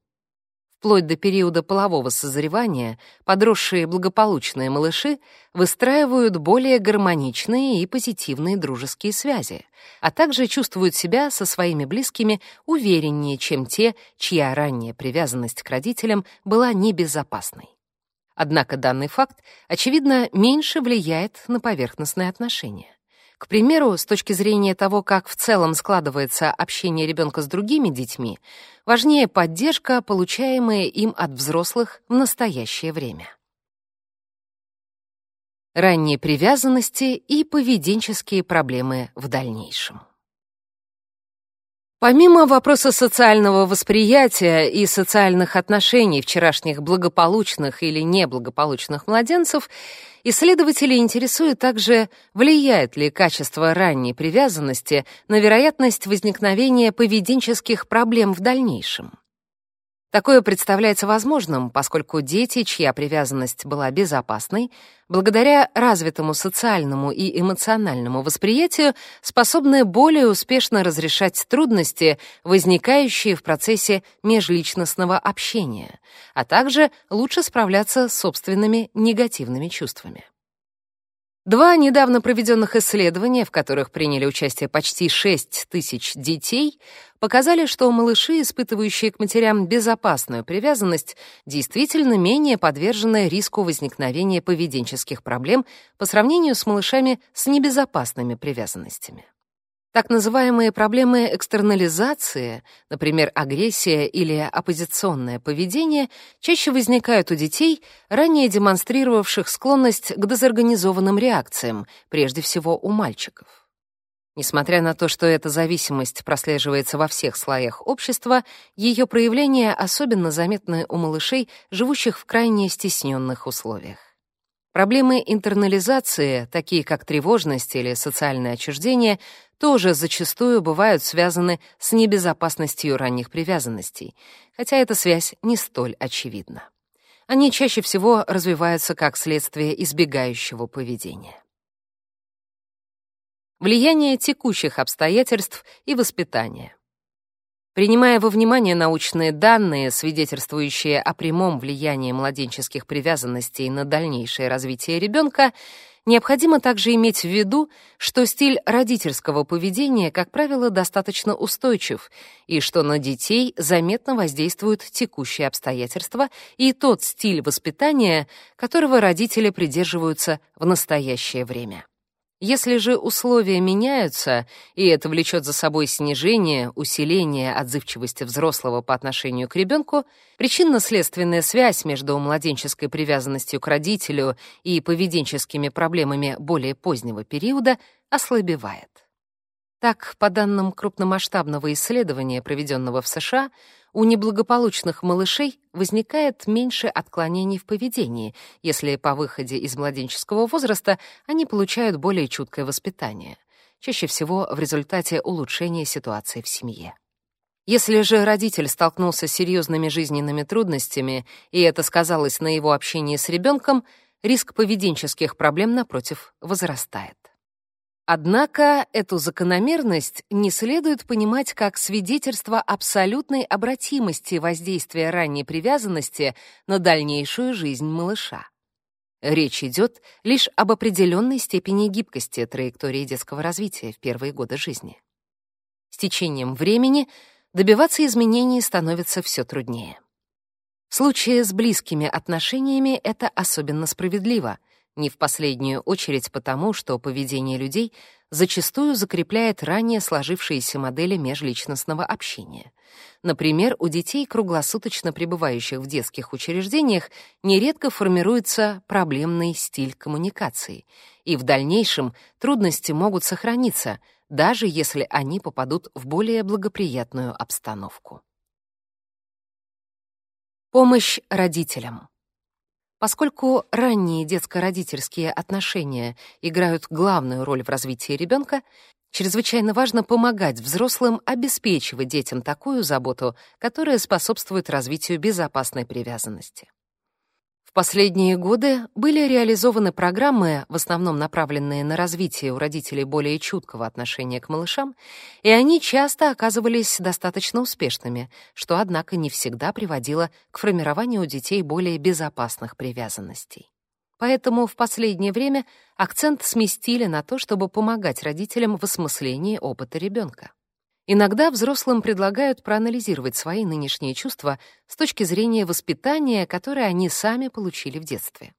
Вплоть до периода полового созревания подросшие благополучные малыши выстраивают более гармоничные и позитивные дружеские связи, а также чувствуют себя со своими близкими увереннее, чем те, чья ранняя привязанность к родителям была небезопасной. Однако данный факт, очевидно, меньше влияет на поверхностные отношения. К примеру, с точки зрения того, как в целом складывается общение ребенка с другими детьми, важнее поддержка, получаемая им от взрослых в настоящее время. Ранние привязанности и поведенческие проблемы в дальнейшем. Помимо вопроса социального восприятия и социальных отношений вчерашних благополучных или неблагополучных младенцев, исследователи интересуют также, влияет ли качество ранней привязанности на вероятность возникновения поведенческих проблем в дальнейшем. Такое представляется возможным, поскольку дети, чья привязанность была безопасной, благодаря развитому социальному и эмоциональному восприятию, способны более успешно разрешать трудности, возникающие в процессе межличностного общения, а также лучше справляться с собственными негативными чувствами. Два недавно проведенных исследования, в которых приняли участие почти 6 тысяч детей, показали, что малыши, испытывающие к матерям безопасную привязанность, действительно менее подвержены риску возникновения поведенческих проблем по сравнению с малышами с небезопасными привязанностями. Так называемые проблемы экстернализации, например, агрессия или оппозиционное поведение, чаще возникают у детей, ранее демонстрировавших склонность к дезорганизованным реакциям, прежде всего у мальчиков. Несмотря на то, что эта зависимость прослеживается во всех слоях общества, ее проявления особенно заметны у малышей, живущих в крайне стесненных условиях. Проблемы интернализации, такие как тревожность или социальное отчуждение, тоже зачастую бывают связаны с небезопасностью ранних привязанностей, хотя эта связь не столь очевидна. Они чаще всего развиваются как следствие избегающего поведения. Влияние текущих обстоятельств и воспитания. Принимая во внимание научные данные, свидетельствующие о прямом влиянии младенческих привязанностей на дальнейшее развитие ребенка, необходимо также иметь в виду, что стиль родительского поведения, как правило, достаточно устойчив, и что на детей заметно воздействуют текущие обстоятельства и тот стиль воспитания, которого родители придерживаются в настоящее время. Если же условия меняются, и это влечет за собой снижение, усиление отзывчивости взрослого по отношению к ребенку, причинно-следственная связь между младенческой привязанностью к родителю и поведенческими проблемами более позднего периода ослабевает. Так, по данным крупномасштабного исследования, проведенного в США, у неблагополучных малышей возникает меньше отклонений в поведении, если по выходе из младенческого возраста они получают более чуткое воспитание, чаще всего в результате улучшения ситуации в семье. Если же родитель столкнулся с серьезными жизненными трудностями, и это сказалось на его общении с ребенком, риск поведенческих проблем, напротив, возрастает. Однако эту закономерность не следует понимать как свидетельство абсолютной обратимости воздействия ранней привязанности на дальнейшую жизнь малыша. Речь идет лишь об определенной степени гибкости траектории детского развития в первые годы жизни. С течением времени добиваться изменений становится все труднее. В случае с близкими отношениями это особенно справедливо — не в последнюю очередь потому, что поведение людей зачастую закрепляет ранее сложившиеся модели межличностного общения. Например, у детей, круглосуточно пребывающих в детских учреждениях, нередко формируется проблемный стиль коммуникации, и в дальнейшем трудности могут сохраниться, даже если они попадут в более благоприятную обстановку. Помощь родителям. Поскольку ранние детско-родительские отношения играют главную роль в развитии ребенка, чрезвычайно важно помогать взрослым обеспечивать детям такую заботу, которая способствует развитию безопасной привязанности последние годы были реализованы программы, в основном направленные на развитие у родителей более чуткого отношения к малышам, и они часто оказывались достаточно успешными, что, однако, не всегда приводило к формированию у детей более безопасных привязанностей. Поэтому в последнее время акцент сместили на то, чтобы помогать родителям в осмыслении опыта ребенка. Иногда взрослым предлагают проанализировать свои нынешние чувства с точки зрения воспитания, которое они сами получили в детстве.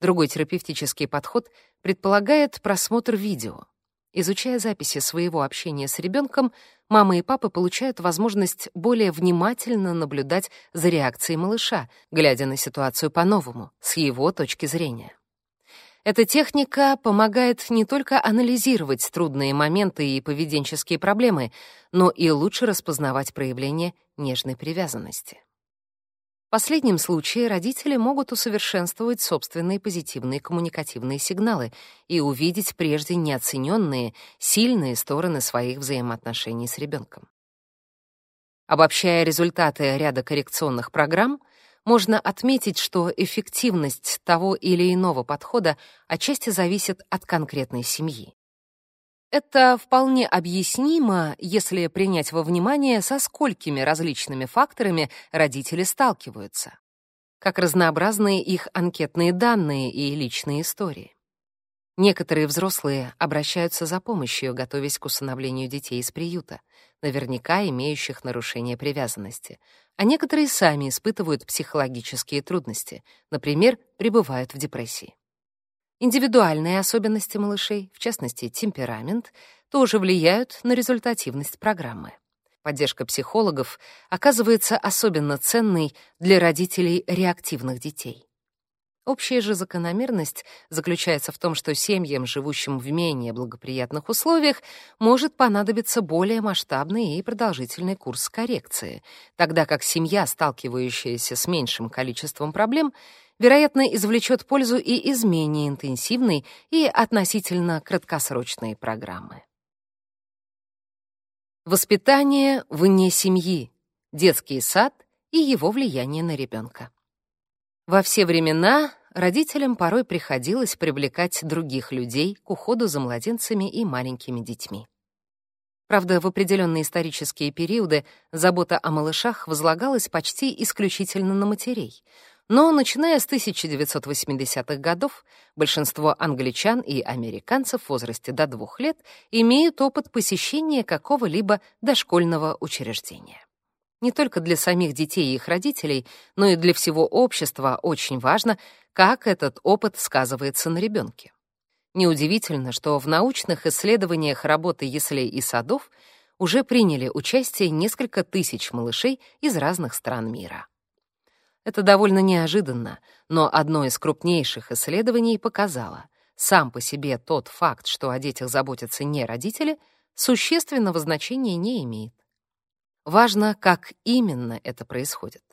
Другой терапевтический подход предполагает просмотр видео. Изучая записи своего общения с ребенком, мама и папа получают возможность более внимательно наблюдать за реакцией малыша, глядя на ситуацию по-новому, с его точки зрения. Эта техника помогает не только анализировать трудные моменты и поведенческие проблемы, но и лучше распознавать проявления нежной привязанности. В последнем случае родители могут усовершенствовать собственные позитивные коммуникативные сигналы и увидеть прежде неоцененные, сильные стороны своих взаимоотношений с ребенком. Обобщая результаты ряда коррекционных программ, можно отметить, что эффективность того или иного подхода отчасти зависит от конкретной семьи. Это вполне объяснимо, если принять во внимание, со сколькими различными факторами родители сталкиваются, как разнообразные их анкетные данные и личные истории. Некоторые взрослые обращаются за помощью, готовясь к усыновлению детей из приюта, наверняка имеющих нарушение привязанности, а некоторые сами испытывают психологические трудности, например, пребывают в депрессии. Индивидуальные особенности малышей, в частности, темперамент, тоже влияют на результативность программы. Поддержка психологов оказывается особенно ценной для родителей реактивных детей. Общая же закономерность заключается в том, что семьям, живущим в менее благоприятных условиях, может понадобиться более масштабный и продолжительный курс коррекции, тогда как семья, сталкивающаяся с меньшим количеством проблем, вероятно, извлечет пользу и из менее интенсивной и относительно краткосрочной программы. Воспитание вне семьи, детский сад и его влияние на ребенка. Во все времена родителям порой приходилось привлекать других людей к уходу за младенцами и маленькими детьми. Правда, в определенные исторические периоды забота о малышах возлагалась почти исключительно на матерей. Но начиная с 1980-х годов большинство англичан и американцев в возрасте до двух лет имеют опыт посещения какого-либо дошкольного учреждения. Не только для самих детей и их родителей, но и для всего общества очень важно, как этот опыт сказывается на ребенке. Неудивительно, что в научных исследованиях работы яслей и садов уже приняли участие несколько тысяч малышей из разных стран мира. Это довольно неожиданно, но одно из крупнейших исследований показало, сам по себе тот факт, что о детях заботятся не родители, существенного значения не имеет. Важно, как именно это происходит.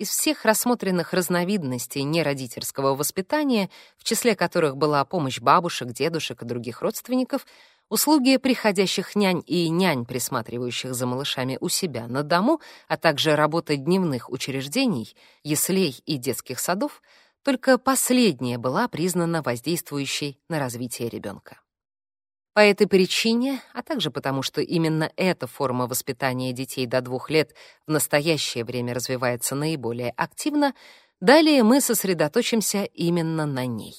Из всех рассмотренных разновидностей неродительского воспитания, в числе которых была помощь бабушек, дедушек и других родственников, услуги приходящих нянь и нянь, присматривающих за малышами у себя на дому, а также работа дневных учреждений, яслей и детских садов, только последняя была признана воздействующей на развитие ребенка. По этой причине, а также потому, что именно эта форма воспитания детей до двух лет в настоящее время развивается наиболее активно, далее мы сосредоточимся именно на ней.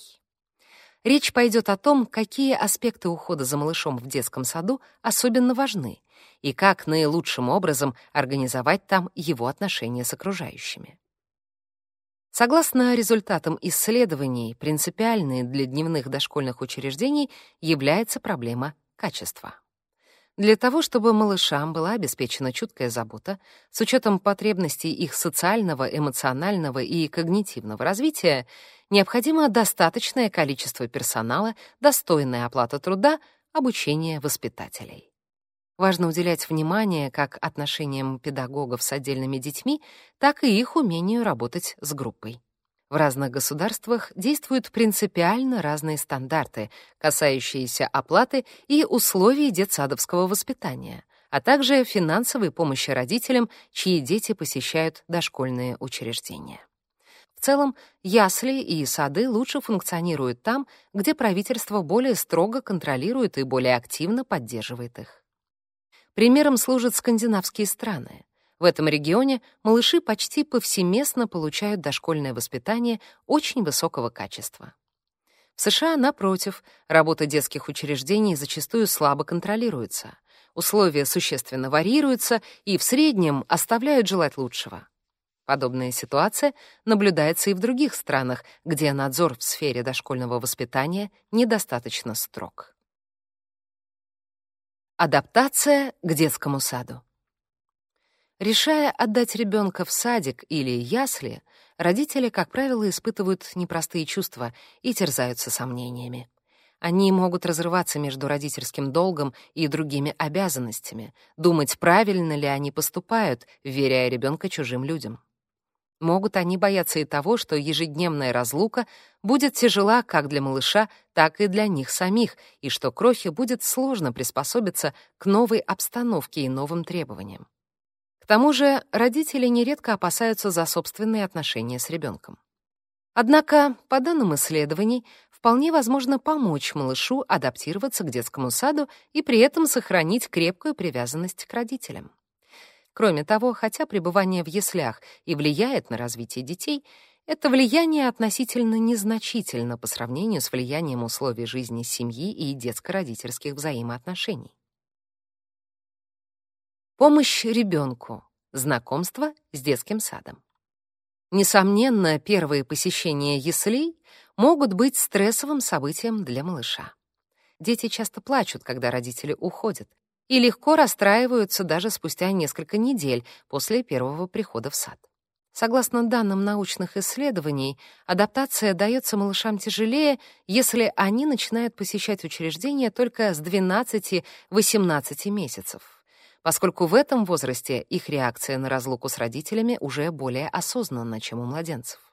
Речь пойдет о том, какие аспекты ухода за малышом в детском саду особенно важны и как наилучшим образом организовать там его отношения с окружающими. Согласно результатам исследований, принципиальной для дневных дошкольных учреждений является проблема качества. Для того, чтобы малышам была обеспечена чуткая забота, с учетом потребностей их социального, эмоционального и когнитивного развития, необходимо достаточное количество персонала, достойная оплата труда, обучение воспитателей. Важно уделять внимание как отношениям педагогов с отдельными детьми, так и их умению работать с группой. В разных государствах действуют принципиально разные стандарты, касающиеся оплаты и условий детсадовского воспитания, а также финансовой помощи родителям, чьи дети посещают дошкольные учреждения. В целом, ясли и сады лучше функционируют там, где правительство более строго контролирует и более активно поддерживает их. Примером служат скандинавские страны. В этом регионе малыши почти повсеместно получают дошкольное воспитание очень высокого качества. В США, напротив, работа детских учреждений зачастую слабо контролируется. Условия существенно варьируются и в среднем оставляют желать лучшего. Подобная ситуация наблюдается и в других странах, где надзор в сфере дошкольного воспитания недостаточно строг. Адаптация к детскому саду. Решая отдать ребенка в садик или ясли, родители, как правило, испытывают непростые чувства и терзаются сомнениями. Они могут разрываться между родительским долгом и другими обязанностями, думать, правильно ли они поступают, вверяя ребенка чужим людям. Могут они бояться и того, что ежедневная разлука будет тяжела как для малыша, так и для них самих, и что крохе будет сложно приспособиться к новой обстановке и новым требованиям. К тому же родители нередко опасаются за собственные отношения с ребенком. Однако, по данным исследований, вполне возможно помочь малышу адаптироваться к детскому саду и при этом сохранить крепкую привязанность к родителям. Кроме того, хотя пребывание в яслях и влияет на развитие детей, это влияние относительно незначительно по сравнению с влиянием условий жизни семьи и детско-родительских взаимоотношений. Помощь ребенку. Знакомство с детским садом. Несомненно, первые посещения яслей могут быть стрессовым событием для малыша. Дети часто плачут, когда родители уходят, и легко расстраиваются даже спустя несколько недель после первого прихода в сад. Согласно данным научных исследований, адаптация дается малышам тяжелее, если они начинают посещать учреждения только с 12-18 месяцев, поскольку в этом возрасте их реакция на разлуку с родителями уже более осознанна, чем у младенцев.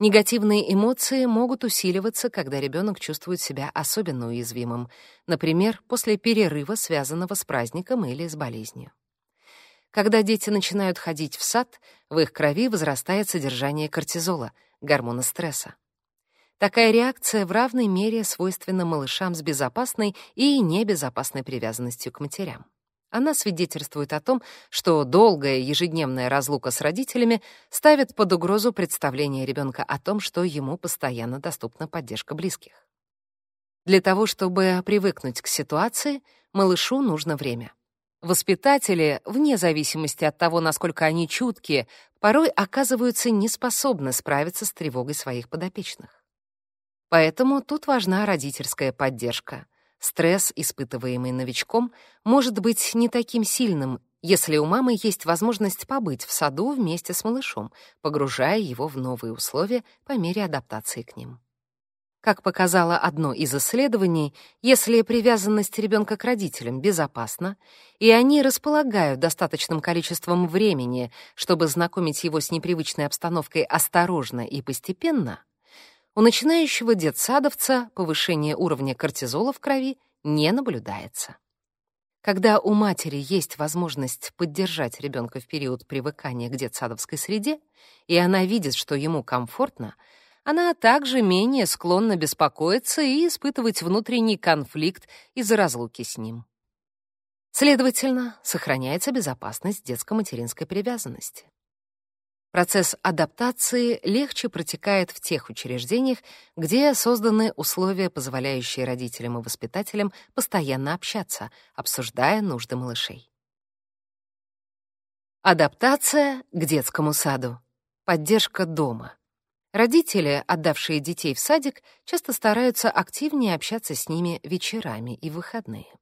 Негативные эмоции могут усиливаться, когда ребенок чувствует себя особенно уязвимым, например, после перерыва, связанного с праздником или с болезнью. Когда дети начинают ходить в сад, в их крови возрастает содержание кортизола, гормона стресса. Такая реакция в равной мере свойственна малышам с безопасной и небезопасной привязанностью к матерям. Она свидетельствует о том, что долгая ежедневная разлука с родителями ставит под угрозу представление ребенка о том, что ему постоянно доступна поддержка близких. Для того, чтобы привыкнуть к ситуации, малышу нужно время. Воспитатели, вне зависимости от того, насколько они чуткие, порой оказываются неспособны справиться с тревогой своих подопечных. Поэтому тут важна родительская поддержка — Стресс, испытываемый новичком, может быть не таким сильным, если у мамы есть возможность побыть в саду вместе с малышом, погружая его в новые условия по мере адаптации к ним. Как показало одно из исследований, если привязанность ребенка к родителям безопасна, и они располагают достаточным количеством времени, чтобы знакомить его с непривычной обстановкой осторожно и постепенно, у начинающего детсадовца повышение уровня кортизола в крови не наблюдается. Когда у матери есть возможность поддержать ребенка в период привыкания к детсадовской среде, и она видит, что ему комфортно, она также менее склонна беспокоиться и испытывать внутренний конфликт из-за разлуки с ним. Следовательно, сохраняется безопасность детско-материнской привязанности. Процесс адаптации легче протекает в тех учреждениях, где созданы условия, позволяющие родителям и воспитателям постоянно общаться, обсуждая нужды малышей. Адаптация к детскому саду. Поддержка дома. Родители, отдавшие детей в садик, часто стараются активнее общаться с ними вечерами и выходные.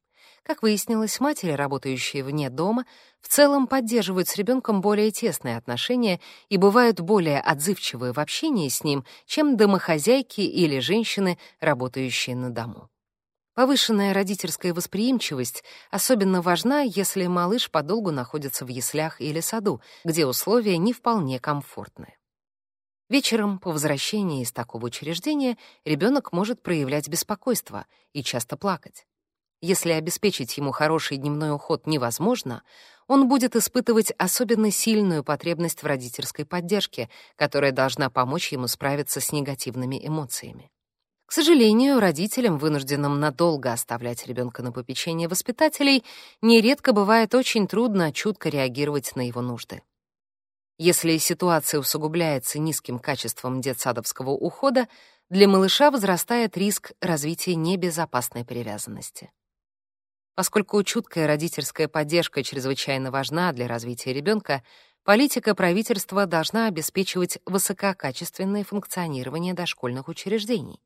Как выяснилось, матери, работающие вне дома, в целом поддерживают с ребенком более тесные отношения и бывают более отзывчивые в общении с ним, чем домохозяйки или женщины, работающие на дому. Повышенная родительская восприимчивость особенно важна, если малыш подолгу находится в яслях или саду, где условия не вполне комфортны. Вечером по возвращении из такого учреждения ребенок может проявлять беспокойство и часто плакать. Если обеспечить ему хороший дневной уход невозможно, он будет испытывать особенно сильную потребность в родительской поддержке, которая должна помочь ему справиться с негативными эмоциями. К сожалению, родителям, вынужденным надолго оставлять ребенка на попечение воспитателей, нередко бывает очень трудно чутко реагировать на его нужды. Если ситуация усугубляется низким качеством детсадовского ухода, для малыша возрастает риск развития небезопасной привязанности. Поскольку чуткая родительская поддержка чрезвычайно важна для развития ребенка, политика правительства должна обеспечивать высококачественное функционирование дошкольных учреждений,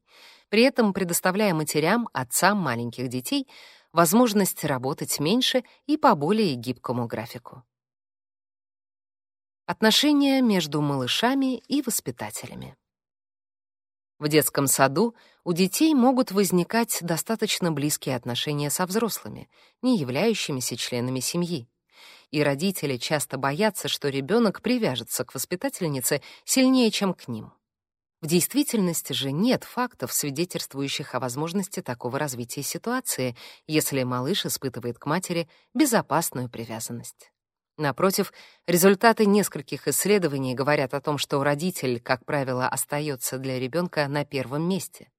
при этом предоставляя матерям, отцам маленьких детей возможность работать меньше и по более гибкому графику. Отношения между малышами и воспитателями. В детском саду у детей могут возникать достаточно близкие отношения со взрослыми, не являющимися членами семьи. И родители часто боятся, что ребенок привяжется к воспитательнице сильнее, чем к ним. В действительности же нет фактов, свидетельствующих о возможности такого развития ситуации, если малыш испытывает к матери безопасную привязанность. Напротив, результаты нескольких исследований говорят о том, что родитель, как правило, остается для ребенка на первом месте.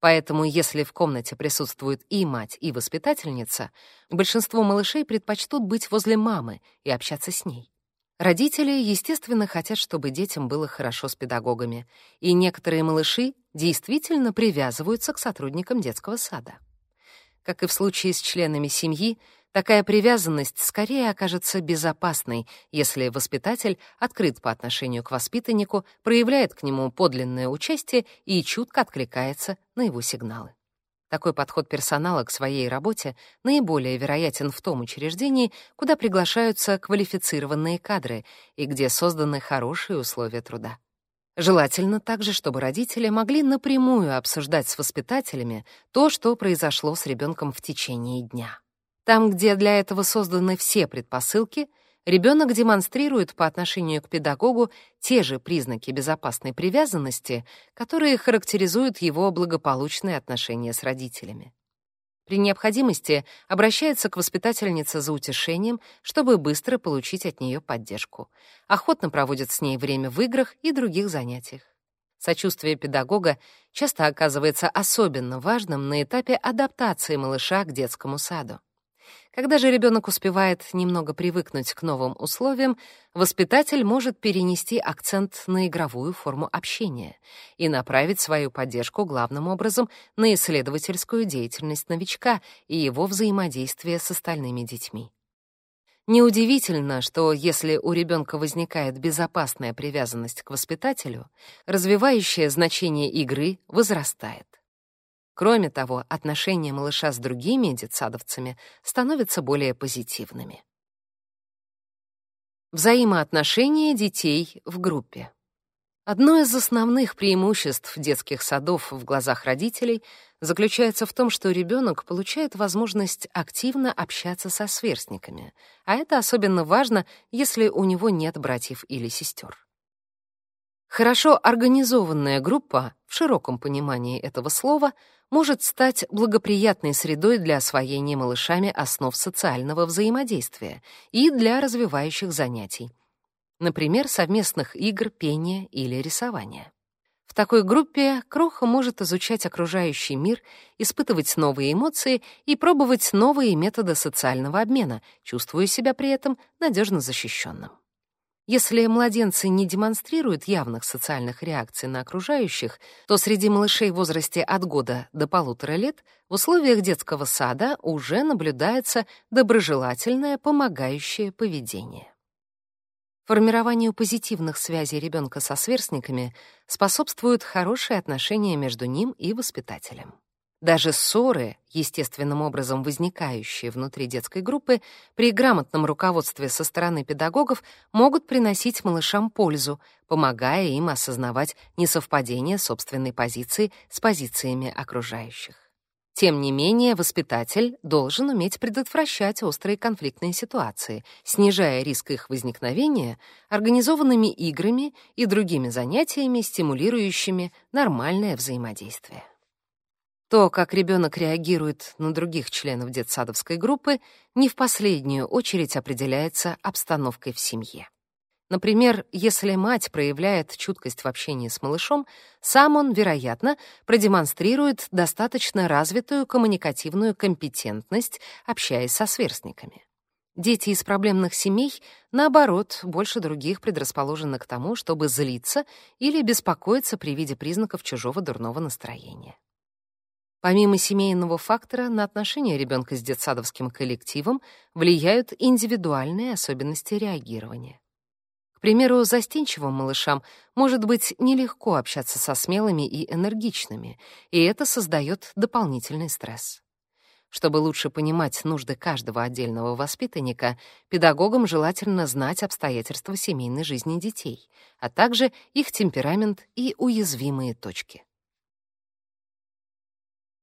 Поэтому, если в комнате присутствует и мать, и воспитательница, большинство малышей предпочтут быть возле мамы и общаться с ней. Родители, естественно, хотят, чтобы детям было хорошо с педагогами, и некоторые малыши действительно привязываются к сотрудникам детского сада. Как и в случае с членами семьи, Такая привязанность скорее окажется безопасной, если воспитатель открыт по отношению к воспитаннику, проявляет к нему подлинное участие и чутко откликается на его сигналы. Такой подход персонала к своей работе наиболее вероятен в том учреждении, куда приглашаются квалифицированные кадры и где созданы хорошие условия труда. Желательно также, чтобы родители могли напрямую обсуждать с воспитателями то, что произошло с ребенком в течение дня. Там, где для этого созданы все предпосылки, ребенок демонстрирует по отношению к педагогу те же признаки безопасной привязанности, которые характеризуют его благополучные отношения с родителями. При необходимости обращается к воспитательнице за утешением, чтобы быстро получить от нее поддержку. Охотно проводит с ней время в играх и других занятиях. Сочувствие педагога часто оказывается особенно важным на этапе адаптации малыша к детскому саду. Когда же ребенок успевает немного привыкнуть к новым условиям, воспитатель может перенести акцент на игровую форму общения и направить свою поддержку главным образом на исследовательскую деятельность новичка и его взаимодействие с остальными детьми. Неудивительно, что если у ребенка возникает безопасная привязанность к воспитателю, развивающее значение игры возрастает. Кроме того, отношения малыша с другими детсадовцами становятся более позитивными. Взаимоотношения детей в группе. Одно из основных преимуществ детских садов в глазах родителей заключается в том, что ребенок получает возможность активно общаться со сверстниками, а это особенно важно, если у него нет братьев или сестер. Хорошо организованная группа, в широком понимании этого слова, может стать благоприятной средой для освоения малышами основ социального взаимодействия и для развивающих занятий, например, совместных игр, пения или рисования. В такой группе Кроха может изучать окружающий мир, испытывать новые эмоции и пробовать новые методы социального обмена, чувствуя себя при этом надежно защищенным. Если младенцы не демонстрируют явных социальных реакций на окружающих, то среди малышей в возрасте от года до полутора лет в условиях детского сада уже наблюдается доброжелательное, помогающее поведение. Формированию позитивных связей ребенка со сверстниками способствуют хорошие отношения между ним и воспитателем. Даже ссоры, естественным образом возникающие внутри детской группы, при грамотном руководстве со стороны педагогов могут приносить малышам пользу, помогая им осознавать несовпадение собственной позиции с позициями окружающих. Тем не менее, воспитатель должен уметь предотвращать острые конфликтные ситуации, снижая риск их возникновения организованными играми и другими занятиями, стимулирующими нормальное взаимодействие. То, как ребенок реагирует на других членов детсадовской группы, не в последнюю очередь определяется обстановкой в семье. Например, если мать проявляет чуткость в общении с малышом, сам он, вероятно, продемонстрирует достаточно развитую коммуникативную компетентность, общаясь со сверстниками. Дети из проблемных семей, наоборот, больше других предрасположены к тому, чтобы злиться или беспокоиться при виде признаков чужого дурного настроения. Помимо семейного фактора, на отношения ребенка с детсадовским коллективом влияют индивидуальные особенности реагирования примеру, застенчивым малышам может быть нелегко общаться со смелыми и энергичными, и это создает дополнительный стресс. Чтобы лучше понимать нужды каждого отдельного воспитанника, педагогам желательно знать обстоятельства семейной жизни детей, а также их темперамент и уязвимые точки.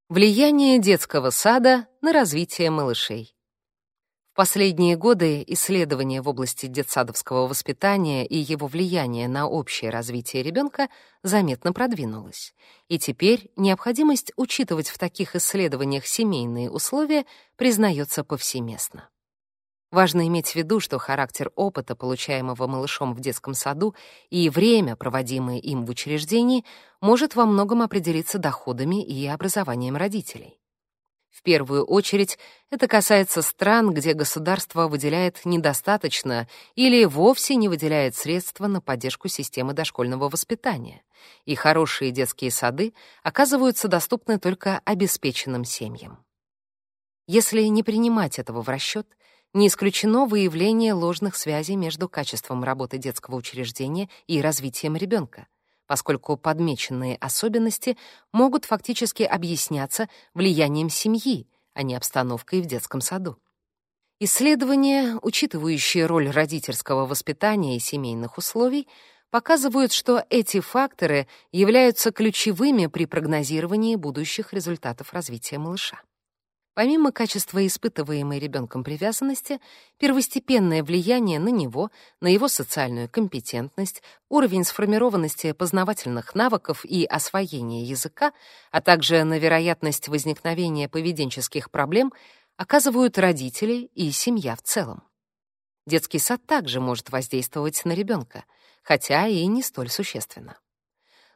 Влияние детского сада на развитие малышей последние годы исследования в области детсадовского воспитания и его влияния на общее развитие ребенка заметно продвинулось. И теперь необходимость учитывать в таких исследованиях семейные условия признается повсеместно. Важно иметь в виду, что характер опыта, получаемого малышом в детском саду, и время, проводимое им в учреждении, может во многом определиться доходами и образованием родителей. В первую очередь это касается стран, где государство выделяет недостаточно или вовсе не выделяет средства на поддержку системы дошкольного воспитания, и хорошие детские сады оказываются доступны только обеспеченным семьям. Если не принимать этого в расчет, не исключено выявление ложных связей между качеством работы детского учреждения и развитием ребенка поскольку подмеченные особенности могут фактически объясняться влиянием семьи, а не обстановкой в детском саду. Исследования, учитывающие роль родительского воспитания и семейных условий, показывают, что эти факторы являются ключевыми при прогнозировании будущих результатов развития малыша. Помимо качества испытываемой ребенком привязанности, первостепенное влияние на него, на его социальную компетентность, уровень сформированности познавательных навыков и освоения языка, а также на вероятность возникновения поведенческих проблем оказывают родители и семья в целом. Детский сад также может воздействовать на ребенка, хотя и не столь существенно.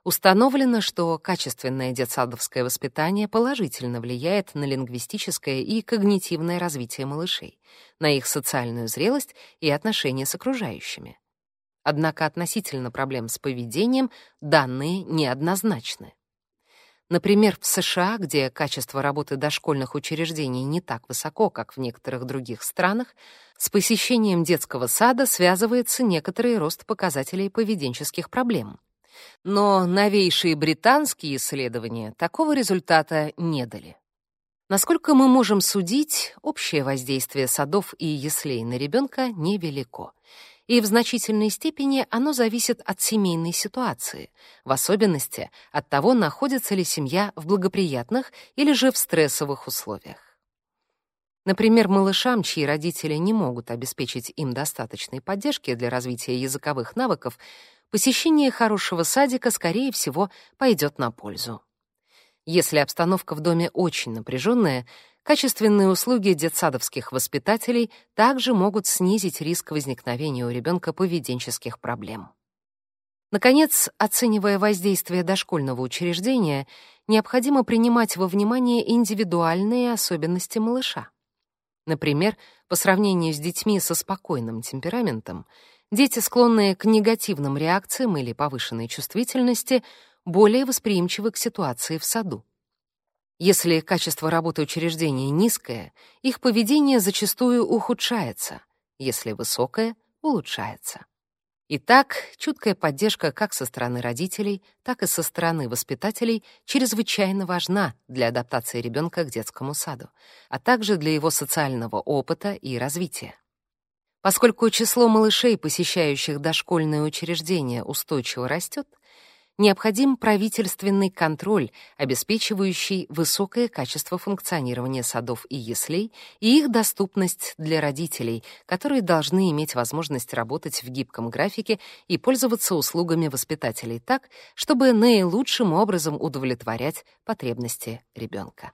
Установлено, что качественное детсадовское воспитание положительно влияет на лингвистическое и когнитивное развитие малышей, на их социальную зрелость и отношения с окружающими. Однако относительно проблем с поведением данные неоднозначны. Например, в США, где качество работы дошкольных учреждений не так высоко, как в некоторых других странах, с посещением детского сада связывается некоторый рост показателей поведенческих проблем — но новейшие британские исследования такого результата не дали. Насколько мы можем судить, общее воздействие садов и яслей на ребенка невелико, и в значительной степени оно зависит от семейной ситуации, в особенности от того, находится ли семья в благоприятных или же в стрессовых условиях. Например, малышам, чьи родители не могут обеспечить им достаточной поддержки для развития языковых навыков, посещение хорошего садика, скорее всего, пойдет на пользу. Если обстановка в доме очень напряженная, качественные услуги детсадовских воспитателей также могут снизить риск возникновения у ребенка поведенческих проблем. Наконец, оценивая воздействие дошкольного учреждения, необходимо принимать во внимание индивидуальные особенности малыша. Например, по сравнению с детьми со спокойным темпераментом, Дети, склонные к негативным реакциям или повышенной чувствительности, более восприимчивы к ситуации в саду. Если качество работы учреждения низкое, их поведение зачастую ухудшается, если высокое — улучшается. Итак, чуткая поддержка как со стороны родителей, так и со стороны воспитателей чрезвычайно важна для адаптации ребенка к детскому саду, а также для его социального опыта и развития. Поскольку число малышей, посещающих дошкольные учреждения, устойчиво растет, необходим правительственный контроль, обеспечивающий высокое качество функционирования садов и яслей и их доступность для родителей, которые должны иметь возможность работать в гибком графике и пользоваться услугами воспитателей так, чтобы наилучшим образом удовлетворять потребности ребенка.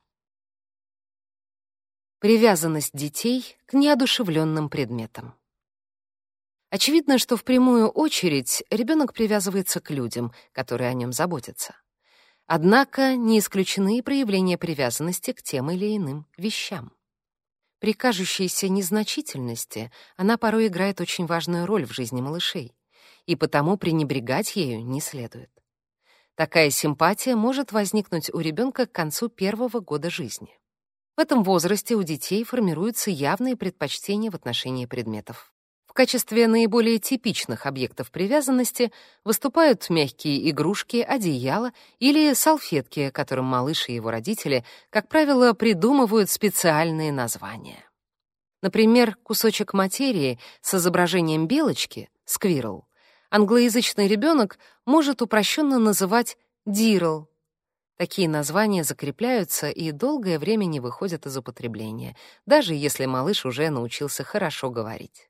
Привязанность детей к неодушевленным предметам. Очевидно, что в прямую очередь ребенок привязывается к людям, которые о нем заботятся. Однако не исключены и проявления привязанности к тем или иным вещам. При кажущейся незначительности она порой играет очень важную роль в жизни малышей, и потому пренебрегать ею не следует. Такая симпатия может возникнуть у ребенка к концу первого года жизни. В этом возрасте у детей формируются явные предпочтения в отношении предметов. В качестве наиболее типичных объектов привязанности выступают мягкие игрушки, одеяла или салфетки, которым малыш и его родители, как правило, придумывают специальные названия. Например, кусочек материи с изображением белочки, сквирл, англоязычный ребенок может упрощенно называть дирл. Такие названия закрепляются и долгое время не выходят из употребления, даже если малыш уже научился хорошо говорить.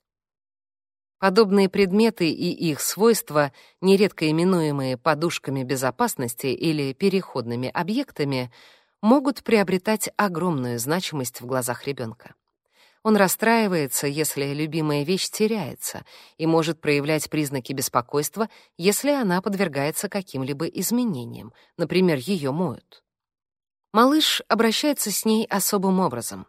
Подобные предметы и их свойства, нередко именуемые подушками безопасности или переходными объектами, могут приобретать огромную значимость в глазах ребенка. Он расстраивается, если любимая вещь теряется, и может проявлять признаки беспокойства, если она подвергается каким-либо изменениям, например, ее моют. Малыш обращается с ней особым образом.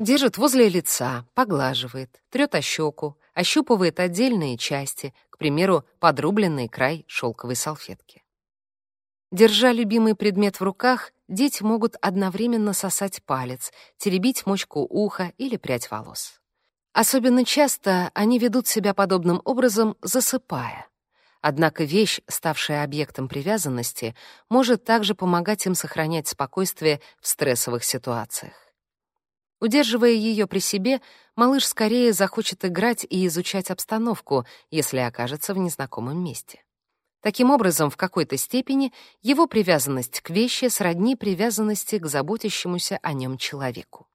Держит возле лица, поглаживает, трёт о щеку, ощупывает отдельные части, к примеру, подрубленный край шелковой салфетки. Держа любимый предмет в руках, дети могут одновременно сосать палец, теребить мочку уха или прядь волос. Особенно часто они ведут себя подобным образом, засыпая. Однако вещь, ставшая объектом привязанности, может также помогать им сохранять спокойствие в стрессовых ситуациях. Удерживая ее при себе, малыш скорее захочет играть и изучать обстановку, если окажется в незнакомом месте. Таким образом, в какой-то степени его привязанность к вещи сродни привязанности к заботящемуся о нем человеку.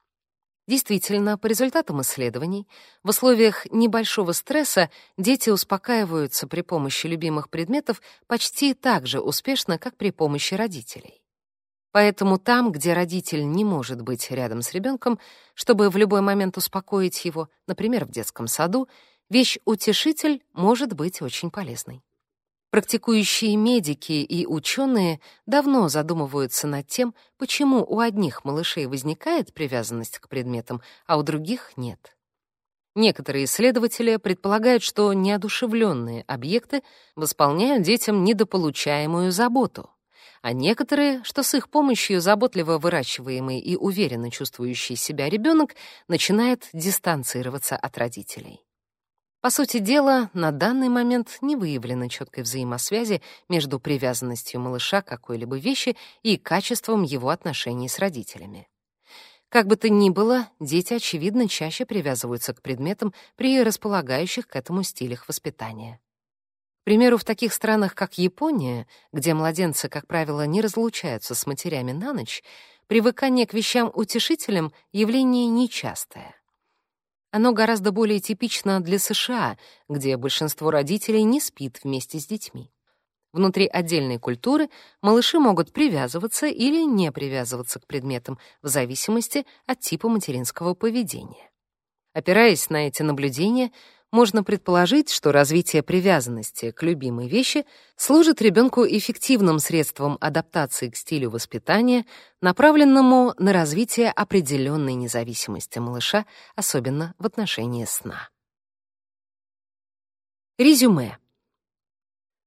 Действительно, по результатам исследований, в условиях небольшого стресса дети успокаиваются при помощи любимых предметов почти так же успешно, как при помощи родителей. Поэтому там, где родитель не может быть рядом с ребенком, чтобы в любой момент успокоить его, например, в детском саду, вещь-утешитель может быть очень полезной. Практикующие медики и ученые давно задумываются над тем, почему у одних малышей возникает привязанность к предметам, а у других нет. Некоторые исследователи предполагают, что неодушевленные объекты восполняют детям недополучаемую заботу а некоторые, что с их помощью заботливо выращиваемый и уверенно чувствующий себя ребенок начинает дистанцироваться от родителей. По сути дела, на данный момент не выявлено четкой взаимосвязи между привязанностью малыша к какой-либо вещи и качеством его отношений с родителями. Как бы то ни было, дети, очевидно, чаще привязываются к предметам при располагающих к этому стилях воспитания примеру, в таких странах, как Япония, где младенцы, как правило, не разлучаются с матерями на ночь, привыкание к вещам-утешителям — явление нечастое. Оно гораздо более типично для США, где большинство родителей не спит вместе с детьми. Внутри отдельной культуры малыши могут привязываться или не привязываться к предметам в зависимости от типа материнского поведения. Опираясь на эти наблюдения, можно предположить, что развитие привязанности к любимой вещи служит ребенку эффективным средством адаптации к стилю воспитания, направленному на развитие определенной независимости малыша, особенно в отношении сна. Резюме.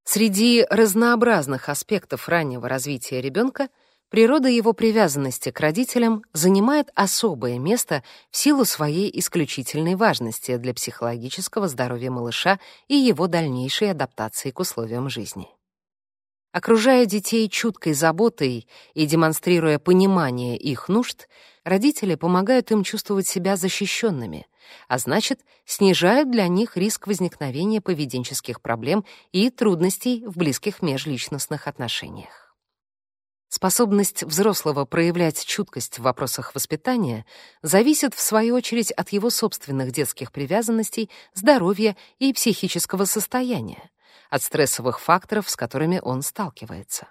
Среди разнообразных аспектов раннего развития ребенка — Природа его привязанности к родителям занимает особое место в силу своей исключительной важности для психологического здоровья малыша и его дальнейшей адаптации к условиям жизни. Окружая детей чуткой заботой и демонстрируя понимание их нужд, родители помогают им чувствовать себя защищенными, а значит, снижают для них риск возникновения поведенческих проблем и трудностей в близких межличностных отношениях. Способность взрослого проявлять чуткость в вопросах воспитания зависит, в свою очередь, от его собственных детских привязанностей, здоровья и психического состояния, от стрессовых факторов, с которыми он сталкивается.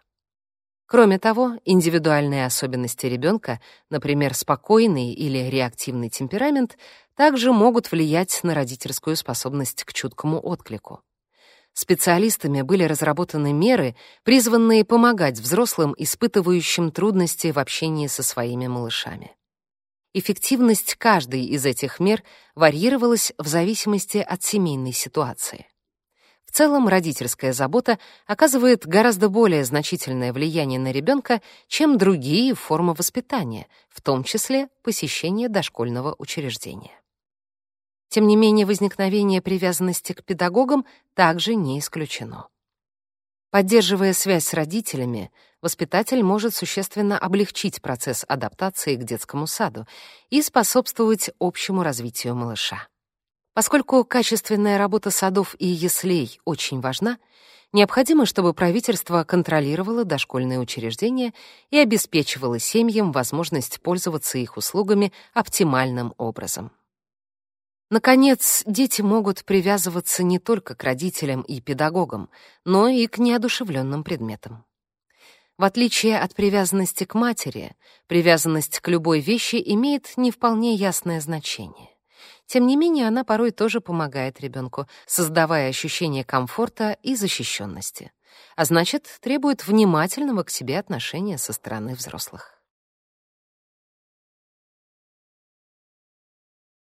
Кроме того, индивидуальные особенности ребенка, например, спокойный или реактивный темперамент, также могут влиять на родительскую способность к чуткому отклику. Специалистами были разработаны меры, призванные помогать взрослым, испытывающим трудности в общении со своими малышами. Эффективность каждой из этих мер варьировалась в зависимости от семейной ситуации. В целом, родительская забота оказывает гораздо более значительное влияние на ребенка, чем другие формы воспитания, в том числе посещение дошкольного учреждения. Тем не менее, возникновение привязанности к педагогам также не исключено. Поддерживая связь с родителями, воспитатель может существенно облегчить процесс адаптации к детскому саду и способствовать общему развитию малыша. Поскольку качественная работа садов и яслей очень важна, необходимо, чтобы правительство контролировало дошкольные учреждения и обеспечивало семьям возможность пользоваться их услугами оптимальным образом. Наконец, дети могут привязываться не только к родителям и педагогам, но и к неодушевленным предметам. В отличие от привязанности к матери, привязанность к любой вещи имеет не вполне ясное значение. Тем не менее, она порой тоже помогает ребенку, создавая ощущение комфорта и защищенности, а значит, требует внимательного к себе отношения со стороны взрослых.